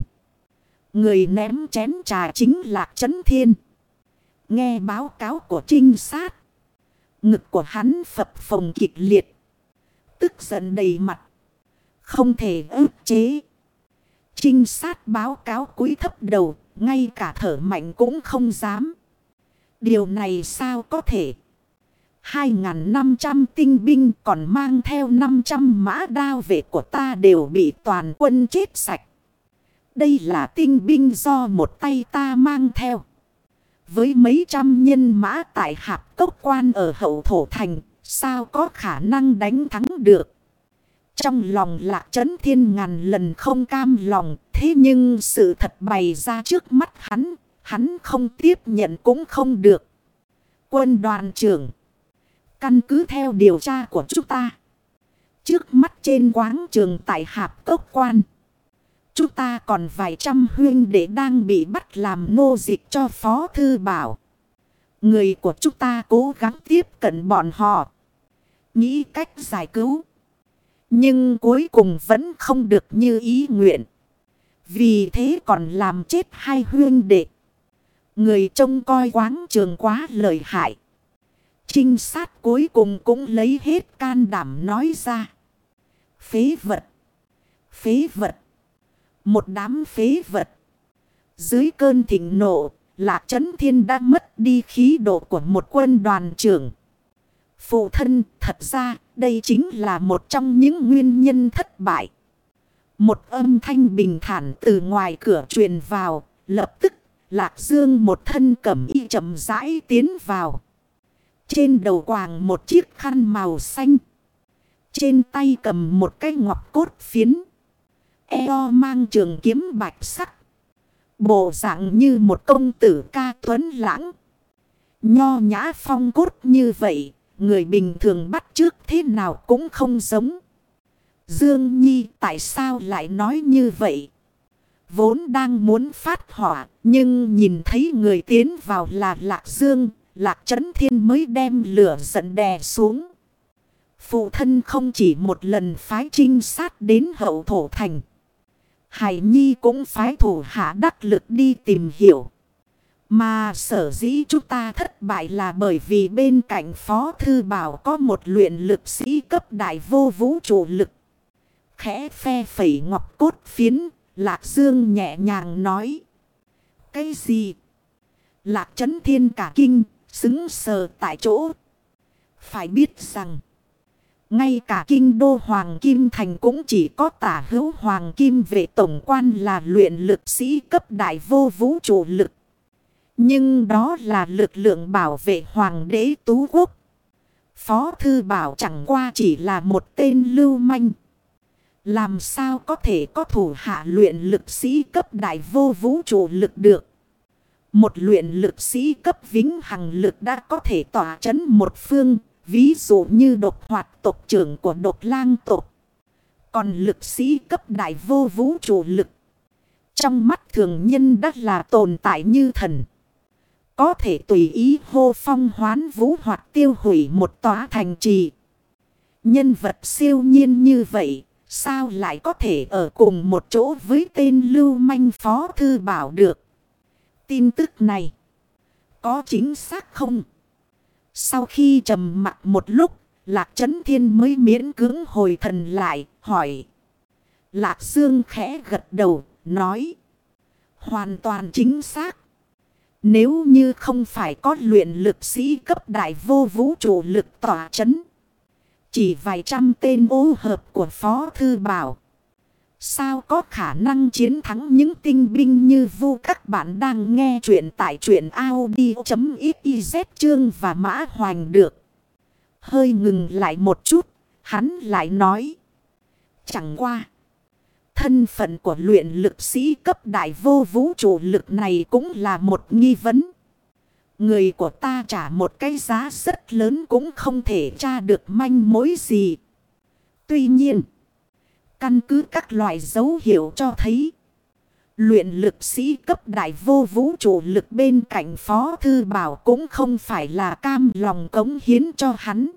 Người ném chén trà chính là Trấn Thiên. Nghe báo cáo của trinh sát. Ngực của hắn phập phồng kịch liệt. Tức giận đầy mặt. Không thể ức chế. Trinh sát báo cáo cúi thấp đầu. Ngay cả thở mạnh cũng không dám. Điều này sao có thể? 2.500 tinh binh còn mang theo 500 mã đao vệ của ta đều bị toàn quân chết sạch. Đây là tinh binh do một tay ta mang theo. Với mấy trăm nhân mã tại hạp cốc quan ở hậu thổ thành, sao có khả năng đánh thắng được? Trong lòng lạc chấn thiên ngàn lần không cam lòng, thế nhưng sự thật bày ra trước mắt hắn, hắn không tiếp nhận cũng không được. Quân đoàn trưởng Căn cứ theo điều tra của chúng ta. Trước mắt trên quáng trường tại hạp cốc quan. Chúng ta còn vài trăm huyên để đang bị bắt làm nô dịch cho Phó Thư Bảo. Người của chúng ta cố gắng tiếp cận bọn họ. Nghĩ cách giải cứu. Nhưng cuối cùng vẫn không được như ý nguyện. Vì thế còn làm chết hai huyên đệ. Người trông coi quáng trường quá lợi hại. Trinh sát cuối cùng cũng lấy hết can đảm nói ra. Phế vật. Phế vật. Một đám phế vật. Dưới cơn thịnh nộ, Lạc Trấn Thiên đã mất đi khí độ của một quân đoàn trưởng. Phụ thân, thật ra, đây chính là một trong những nguyên nhân thất bại. Một âm thanh bình thản từ ngoài cửa truyền vào, lập tức, Lạc Dương một thân cẩm y chậm rãi tiến vào. Trên đầu quàng một chiếc khăn màu xanh. Trên tay cầm một cái ngọc cốt phiến. Eo mang trường kiếm bạch sắc. Bộ dạng như một công tử ca tuấn lãng. Nho nhã phong cốt như vậy. Người bình thường bắt trước thế nào cũng không giống. Dương Nhi tại sao lại nói như vậy? Vốn đang muốn phát hỏa. Nhưng nhìn thấy người tiến vào là Lạc Dương. Lạc Trấn Thiên mới đem lửa giận đè xuống. Phụ thân không chỉ một lần phái trinh sát đến hậu thổ thành. Hải Nhi cũng phái thủ hạ đắc lực đi tìm hiểu. Mà sở dĩ chúng ta thất bại là bởi vì bên cạnh Phó Thư Bảo có một luyện lực sĩ cấp đại vô vũ trụ lực. Khẽ phe phẩy ngọc cốt phiến, Lạc Dương nhẹ nhàng nói. Cái gì? Lạc trấn thiên cả kinh, xứng sờ tại chỗ. Phải biết rằng, ngay cả kinh đô Hoàng Kim Thành cũng chỉ có tả hữu Hoàng Kim về tổng quan là luyện lực sĩ cấp đại vô vũ trụ lực. Nhưng đó là lực lượng bảo vệ Hoàng đế Tú Quốc. Phó Thư Bảo chẳng qua chỉ là một tên lưu manh. Làm sao có thể có thủ hạ luyện lực sĩ cấp đại vô vũ trụ lực được. Một luyện lực sĩ cấp vĩnh hằng lực đã có thể tỏa chấn một phương, ví dụ như độc hoạt tộc trưởng của độc lang tộc. Còn lực sĩ cấp đại vô vũ trụ lực. trong mắt thường nhân đã là tồn tại như thần. Có thể tùy ý hô phong hoán vũ hoặc tiêu hủy một tòa thành trì. Nhân vật siêu nhiên như vậy, sao lại có thể ở cùng một chỗ với tên lưu manh phó thư bảo được. Tin tức này, có chính xác không? Sau khi trầm mặt một lúc, Lạc Trấn Thiên mới miễn cưỡng hồi thần lại, hỏi. Lạc Dương khẽ gật đầu, nói. Hoàn toàn chính xác. Nếu như không phải có luyện lực sĩ cấp đại vô vũ trụ lực tỏa chấn. Chỉ vài trăm tên ô hợp của Phó Thư Bảo. Sao có khả năng chiến thắng những tinh binh như vu các bạn đang nghe chuyện tại truyện Audi.xyz chương và mã hoành được. Hơi ngừng lại một chút, hắn lại nói. Chẳng qua. Thân phận của luyện lực sĩ cấp đại vô vũ trụ lực này cũng là một nghi vấn. Người của ta trả một cái giá rất lớn cũng không thể tra được manh mối gì. Tuy nhiên, căn cứ các loại dấu hiệu cho thấy. Luyện lực sĩ cấp đại vô vũ trụ lực bên cạnh Phó Thư Bảo cũng không phải là cam lòng cống hiến cho hắn.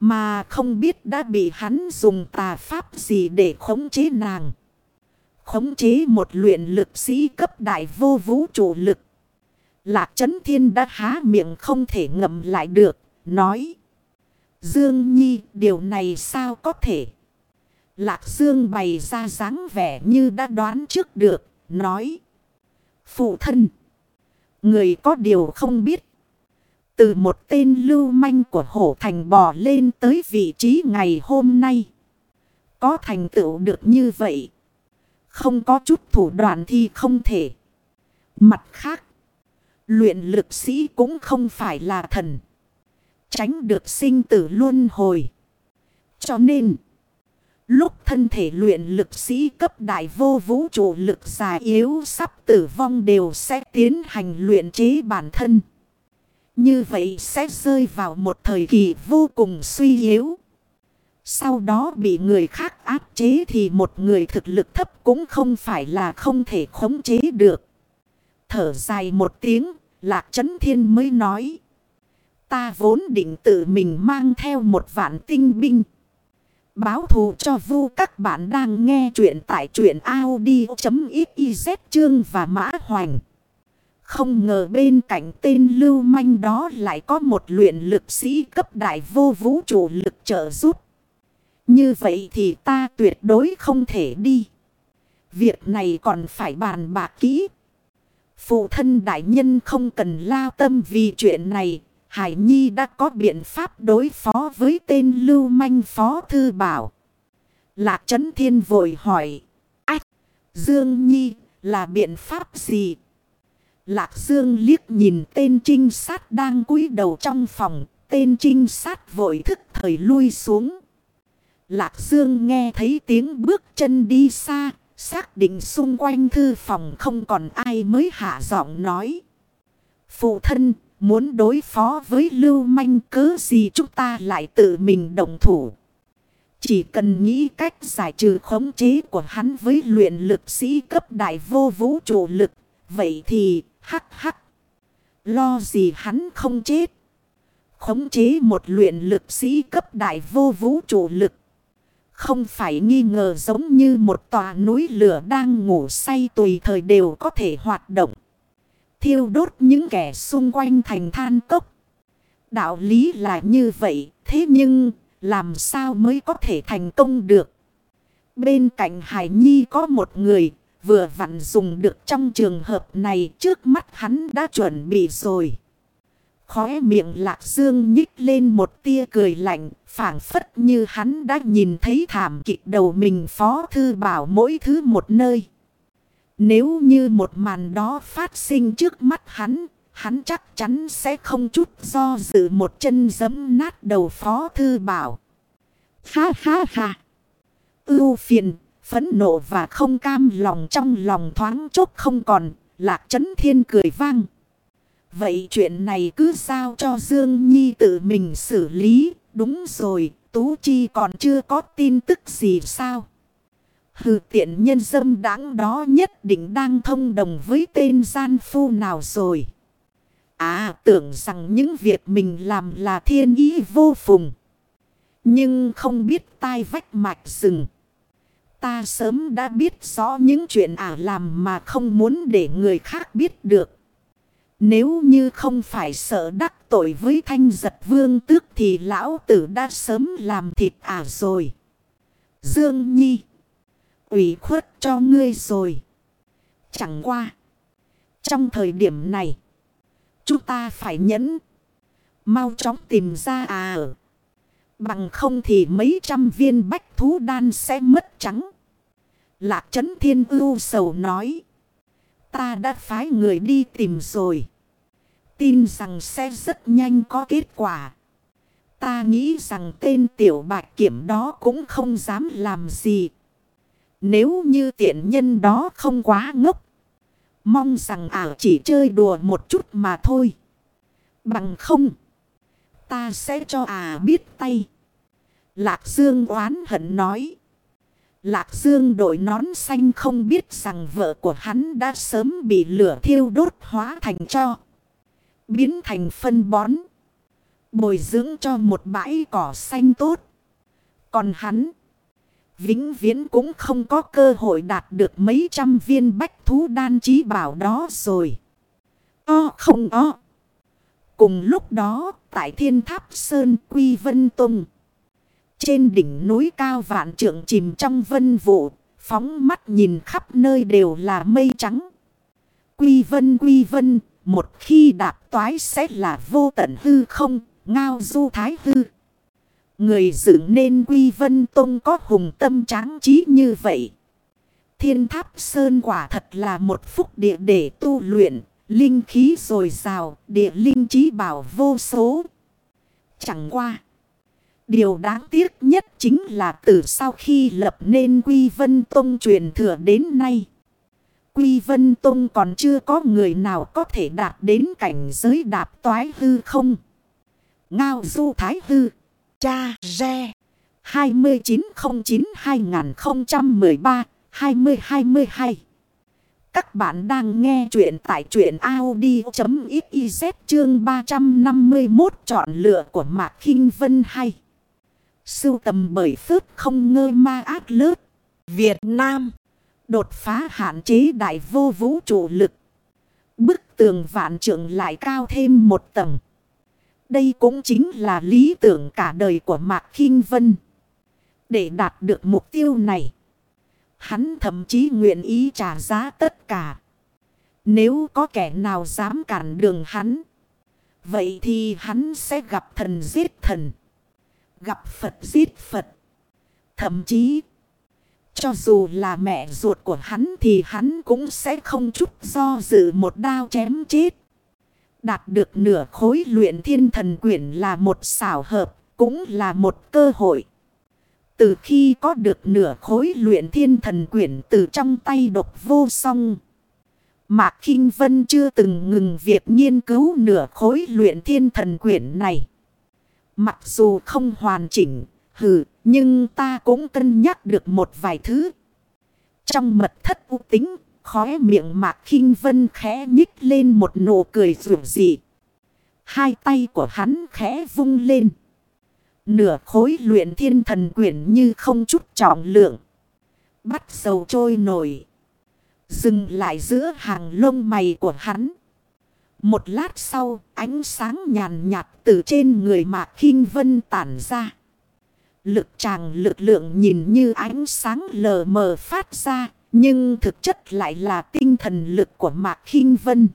Mà không biết đã bị hắn dùng tà pháp gì để khống chế nàng. Khống chế một luyện lực sĩ cấp đại vô vũ trụ lực. Lạc chấn Thiên đã há miệng không thể ngậm lại được, nói. Dương Nhi, điều này sao có thể? Lạc Dương bày ra dáng vẻ như đã đoán trước được, nói. Phụ thân, người có điều không biết. Từ một tên lưu manh của hổ thành bò lên tới vị trí ngày hôm nay. Có thành tựu được như vậy. Không có chút thủ đoạn thì không thể. Mặt khác. Luyện lực sĩ cũng không phải là thần. Tránh được sinh tử luân hồi. Cho nên. Lúc thân thể luyện lực sĩ cấp đại vô vũ trụ lực già yếu sắp tử vong đều sẽ tiến hành luyện chế bản thân. Như vậy sẽ rơi vào một thời kỳ vô cùng suy yếu. Sau đó bị người khác áp chế thì một người thực lực thấp cũng không phải là không thể khống chế được. Thở dài một tiếng, Lạc Trấn Thiên mới nói. Ta vốn định tự mình mang theo một vạn tinh binh. Báo thù cho vu các bạn đang nghe chuyện tại truyện Audi.xyz chương và mã hoành. Không ngờ bên cạnh tên lưu manh đó lại có một luyện lực sĩ cấp đại vô vũ trụ lực trợ giúp. Như vậy thì ta tuyệt đối không thể đi. Việc này còn phải bàn bạc kỹ. Phụ thân đại nhân không cần lao tâm vì chuyện này. Hải Nhi đã có biện pháp đối phó với tên lưu manh phó thư bảo. Lạc Trấn Thiên vội hỏi. Ách! Dương Nhi, là biện pháp gì? Lạc Dương liếc nhìn tên trinh sát đang cúi đầu trong phòng. Tên trinh sát vội thức thời lui xuống. Lạc Dương nghe thấy tiếng bước chân đi xa. Xác định xung quanh thư phòng không còn ai mới hạ giọng nói. Phụ thân, muốn đối phó với lưu manh cớ gì chúng ta lại tự mình động thủ. Chỉ cần nghĩ cách giải trừ khống chế của hắn với luyện lực sĩ cấp đại vô vũ trụ lực. Vậy thì hắc hắc. Lo gì hắn không chết. Khống chế một luyện lực sĩ cấp đại vô vũ trụ lực. Không phải nghi ngờ giống như một tòa núi lửa đang ngủ say tùy thời đều có thể hoạt động. Thiêu đốt những kẻ xung quanh thành than cốc. Đạo lý là như vậy, thế nhưng làm sao mới có thể thành công được? Bên cạnh Hải Nhi có một người vừa vặn dùng được trong trường hợp này trước mắt hắn đã chuẩn bị rồi. Khóe miệng lạc dương nhích lên một tia cười lạnh, phảng phất như hắn đã nhìn thấy thảm kịch đầu mình phó thư bảo mỗi thứ một nơi. Nếu như một màn đó phát sinh trước mắt hắn, hắn chắc chắn sẽ không chút do dự một chân giấm nát đầu phó thư bảo. Ha ha ha! Ưu phiền, phẫn nộ và không cam lòng trong lòng thoáng chốc không còn, lạc chấn thiên cười vang. Vậy chuyện này cứ sao cho Dương Nhi tự mình xử lý. Đúng rồi, Tú Chi còn chưa có tin tức gì sao? Hừ tiện nhân dâm đáng đó nhất định đang thông đồng với tên gian phu nào rồi. À tưởng rằng những việc mình làm là thiên ý vô phùng. Nhưng không biết tai vách mạch rừng. Ta sớm đã biết rõ những chuyện ả làm mà không muốn để người khác biết được. Nếu như không phải sợ đắc tội với thanh giật vương tước thì lão tử đã sớm làm thịt ả rồi. Dương Nhi. ủy khuất cho ngươi rồi. Chẳng qua. Trong thời điểm này. Chúng ta phải nhẫn. Mau chóng tìm ra à Bằng không thì mấy trăm viên bách thú đan sẽ mất trắng. Lạc trấn thiên ưu sầu nói. Ta đã phái người đi tìm rồi. Tin rằng sẽ rất nhanh có kết quả. Ta nghĩ rằng tên tiểu bạch kiểm đó cũng không dám làm gì. Nếu như tiện nhân đó không quá ngốc. Mong rằng ả chỉ chơi đùa một chút mà thôi. Bằng không. Ta sẽ cho ả biết tay. Lạc Dương oán hận nói. Lạc Dương đội nón xanh không biết rằng vợ của hắn đã sớm bị lửa thiêu đốt hóa thành cho. Biến thành phân bón. Bồi dưỡng cho một bãi cỏ xanh tốt. Còn hắn. Vĩnh viễn cũng không có cơ hội đạt được mấy trăm viên bách thú đan trí bảo đó rồi. O không o. Cùng lúc đó, tại thiên tháp Sơn Quy Vân tùng trên đỉnh núi cao vạn trượng chìm trong vân vụ, phóng mắt nhìn khắp nơi đều là mây trắng. Quy vân quy vân, một khi đạp toái sẽ là vô tận hư không, ngao du thái hư. Người dựng nên quy vân tông có hùng tâm tráng trí như vậy. Thiên tháp sơn quả thật là một phúc địa để tu luyện, linh khí dồi dào, địa linh trí bảo vô số. Chẳng qua. Điều đáng tiếc nhất chính là từ sau khi lập nên Quy Vân Tông truyền thừa đến nay. Quy Vân Tông còn chưa có người nào có thể đạt đến cảnh giới đạp toái hư không. Ngao du thái hư. Cha Re. 2909-2013-2022 Các bạn đang nghe chuyện tại truyện Audi.xyz chương 351 chọn lựa của Mạc kinh Vân hay. Sưu tầm bởi phước không ngơ ma ác lớp. Việt Nam. Đột phá hạn chế đại vô vũ trụ lực. Bức tường vạn trượng lại cao thêm một tầng. Đây cũng chính là lý tưởng cả đời của Mạc Kinh Vân. Để đạt được mục tiêu này. Hắn thậm chí nguyện ý trả giá tất cả. Nếu có kẻ nào dám cản đường hắn. Vậy thì hắn sẽ gặp thần giết thần gặp Phật giết Phật. Thậm chí, cho dù là mẹ ruột của hắn thì hắn cũng sẽ không chút do dự một đao chém chết. Đạt được nửa khối luyện thiên thần quyển là một xảo hợp, cũng là một cơ hội. Từ khi có được nửa khối luyện thiên thần quyển từ trong tay độc vô song. Mạc Kinh Vân chưa từng ngừng việc nghiên cứu nửa khối luyện thiên thần quyển này. Mặc dù không hoàn chỉnh, hừ, nhưng ta cũng cân nhắc được một vài thứ. Trong mật thất u tính, khóe miệng mạc khinh vân khẽ nhích lên một nụ cười rủ dị. Hai tay của hắn khẽ vung lên. Nửa khối luyện thiên thần quyển như không chút trọng lượng. Bắt dầu trôi nổi. Dừng lại giữa hàng lông mày của hắn. Một lát sau, ánh sáng nhàn nhạt từ trên người Mạc khinh Vân tản ra. Lực tràng lực lượng nhìn như ánh sáng lờ mờ phát ra, nhưng thực chất lại là tinh thần lực của Mạc khinh Vân.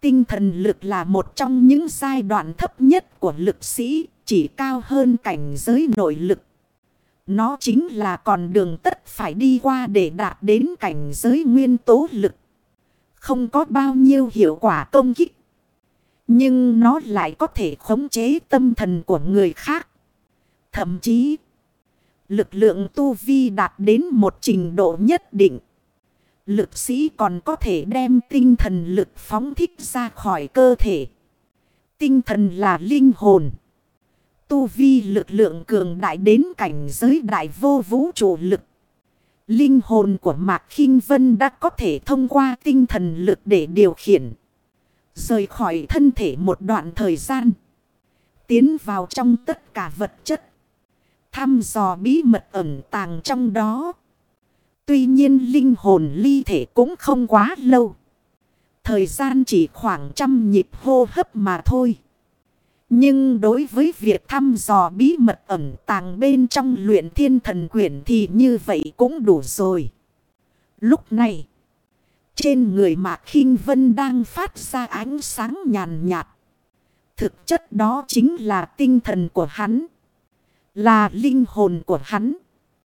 Tinh thần lực là một trong những giai đoạn thấp nhất của lực sĩ, chỉ cao hơn cảnh giới nội lực. Nó chính là con đường tất phải đi qua để đạt đến cảnh giới nguyên tố lực không có bao nhiêu hiệu quả công kích. Nhưng nó lại có thể khống chế tâm thần của người khác. Thậm chí, lực lượng tu vi đạt đến một trình độ nhất định. Lực sĩ còn có thể đem tinh thần lực phóng thích ra khỏi cơ thể. Tinh thần là linh hồn. Tu vi lực lượng cường đại đến cảnh giới đại vô vũ trụ lực. Linh hồn của Mạc khinh Vân đã có thể thông qua tinh thần lực để điều khiển. Rời khỏi thân thể một đoạn thời gian. Tiến vào trong tất cả vật chất. Thăm dò bí mật ẩn tàng trong đó. Tuy nhiên linh hồn ly thể cũng không quá lâu. Thời gian chỉ khoảng trăm nhịp hô hấp mà thôi. Nhưng đối với việc thăm dò bí mật ẩn tàng bên trong luyện thiên thần quyển thì như vậy cũng đủ rồi. Lúc này, trên người Mạc khinh Vân đang phát ra ánh sáng nhàn nhạt. Thực chất đó chính là tinh thần của hắn. Là linh hồn của hắn.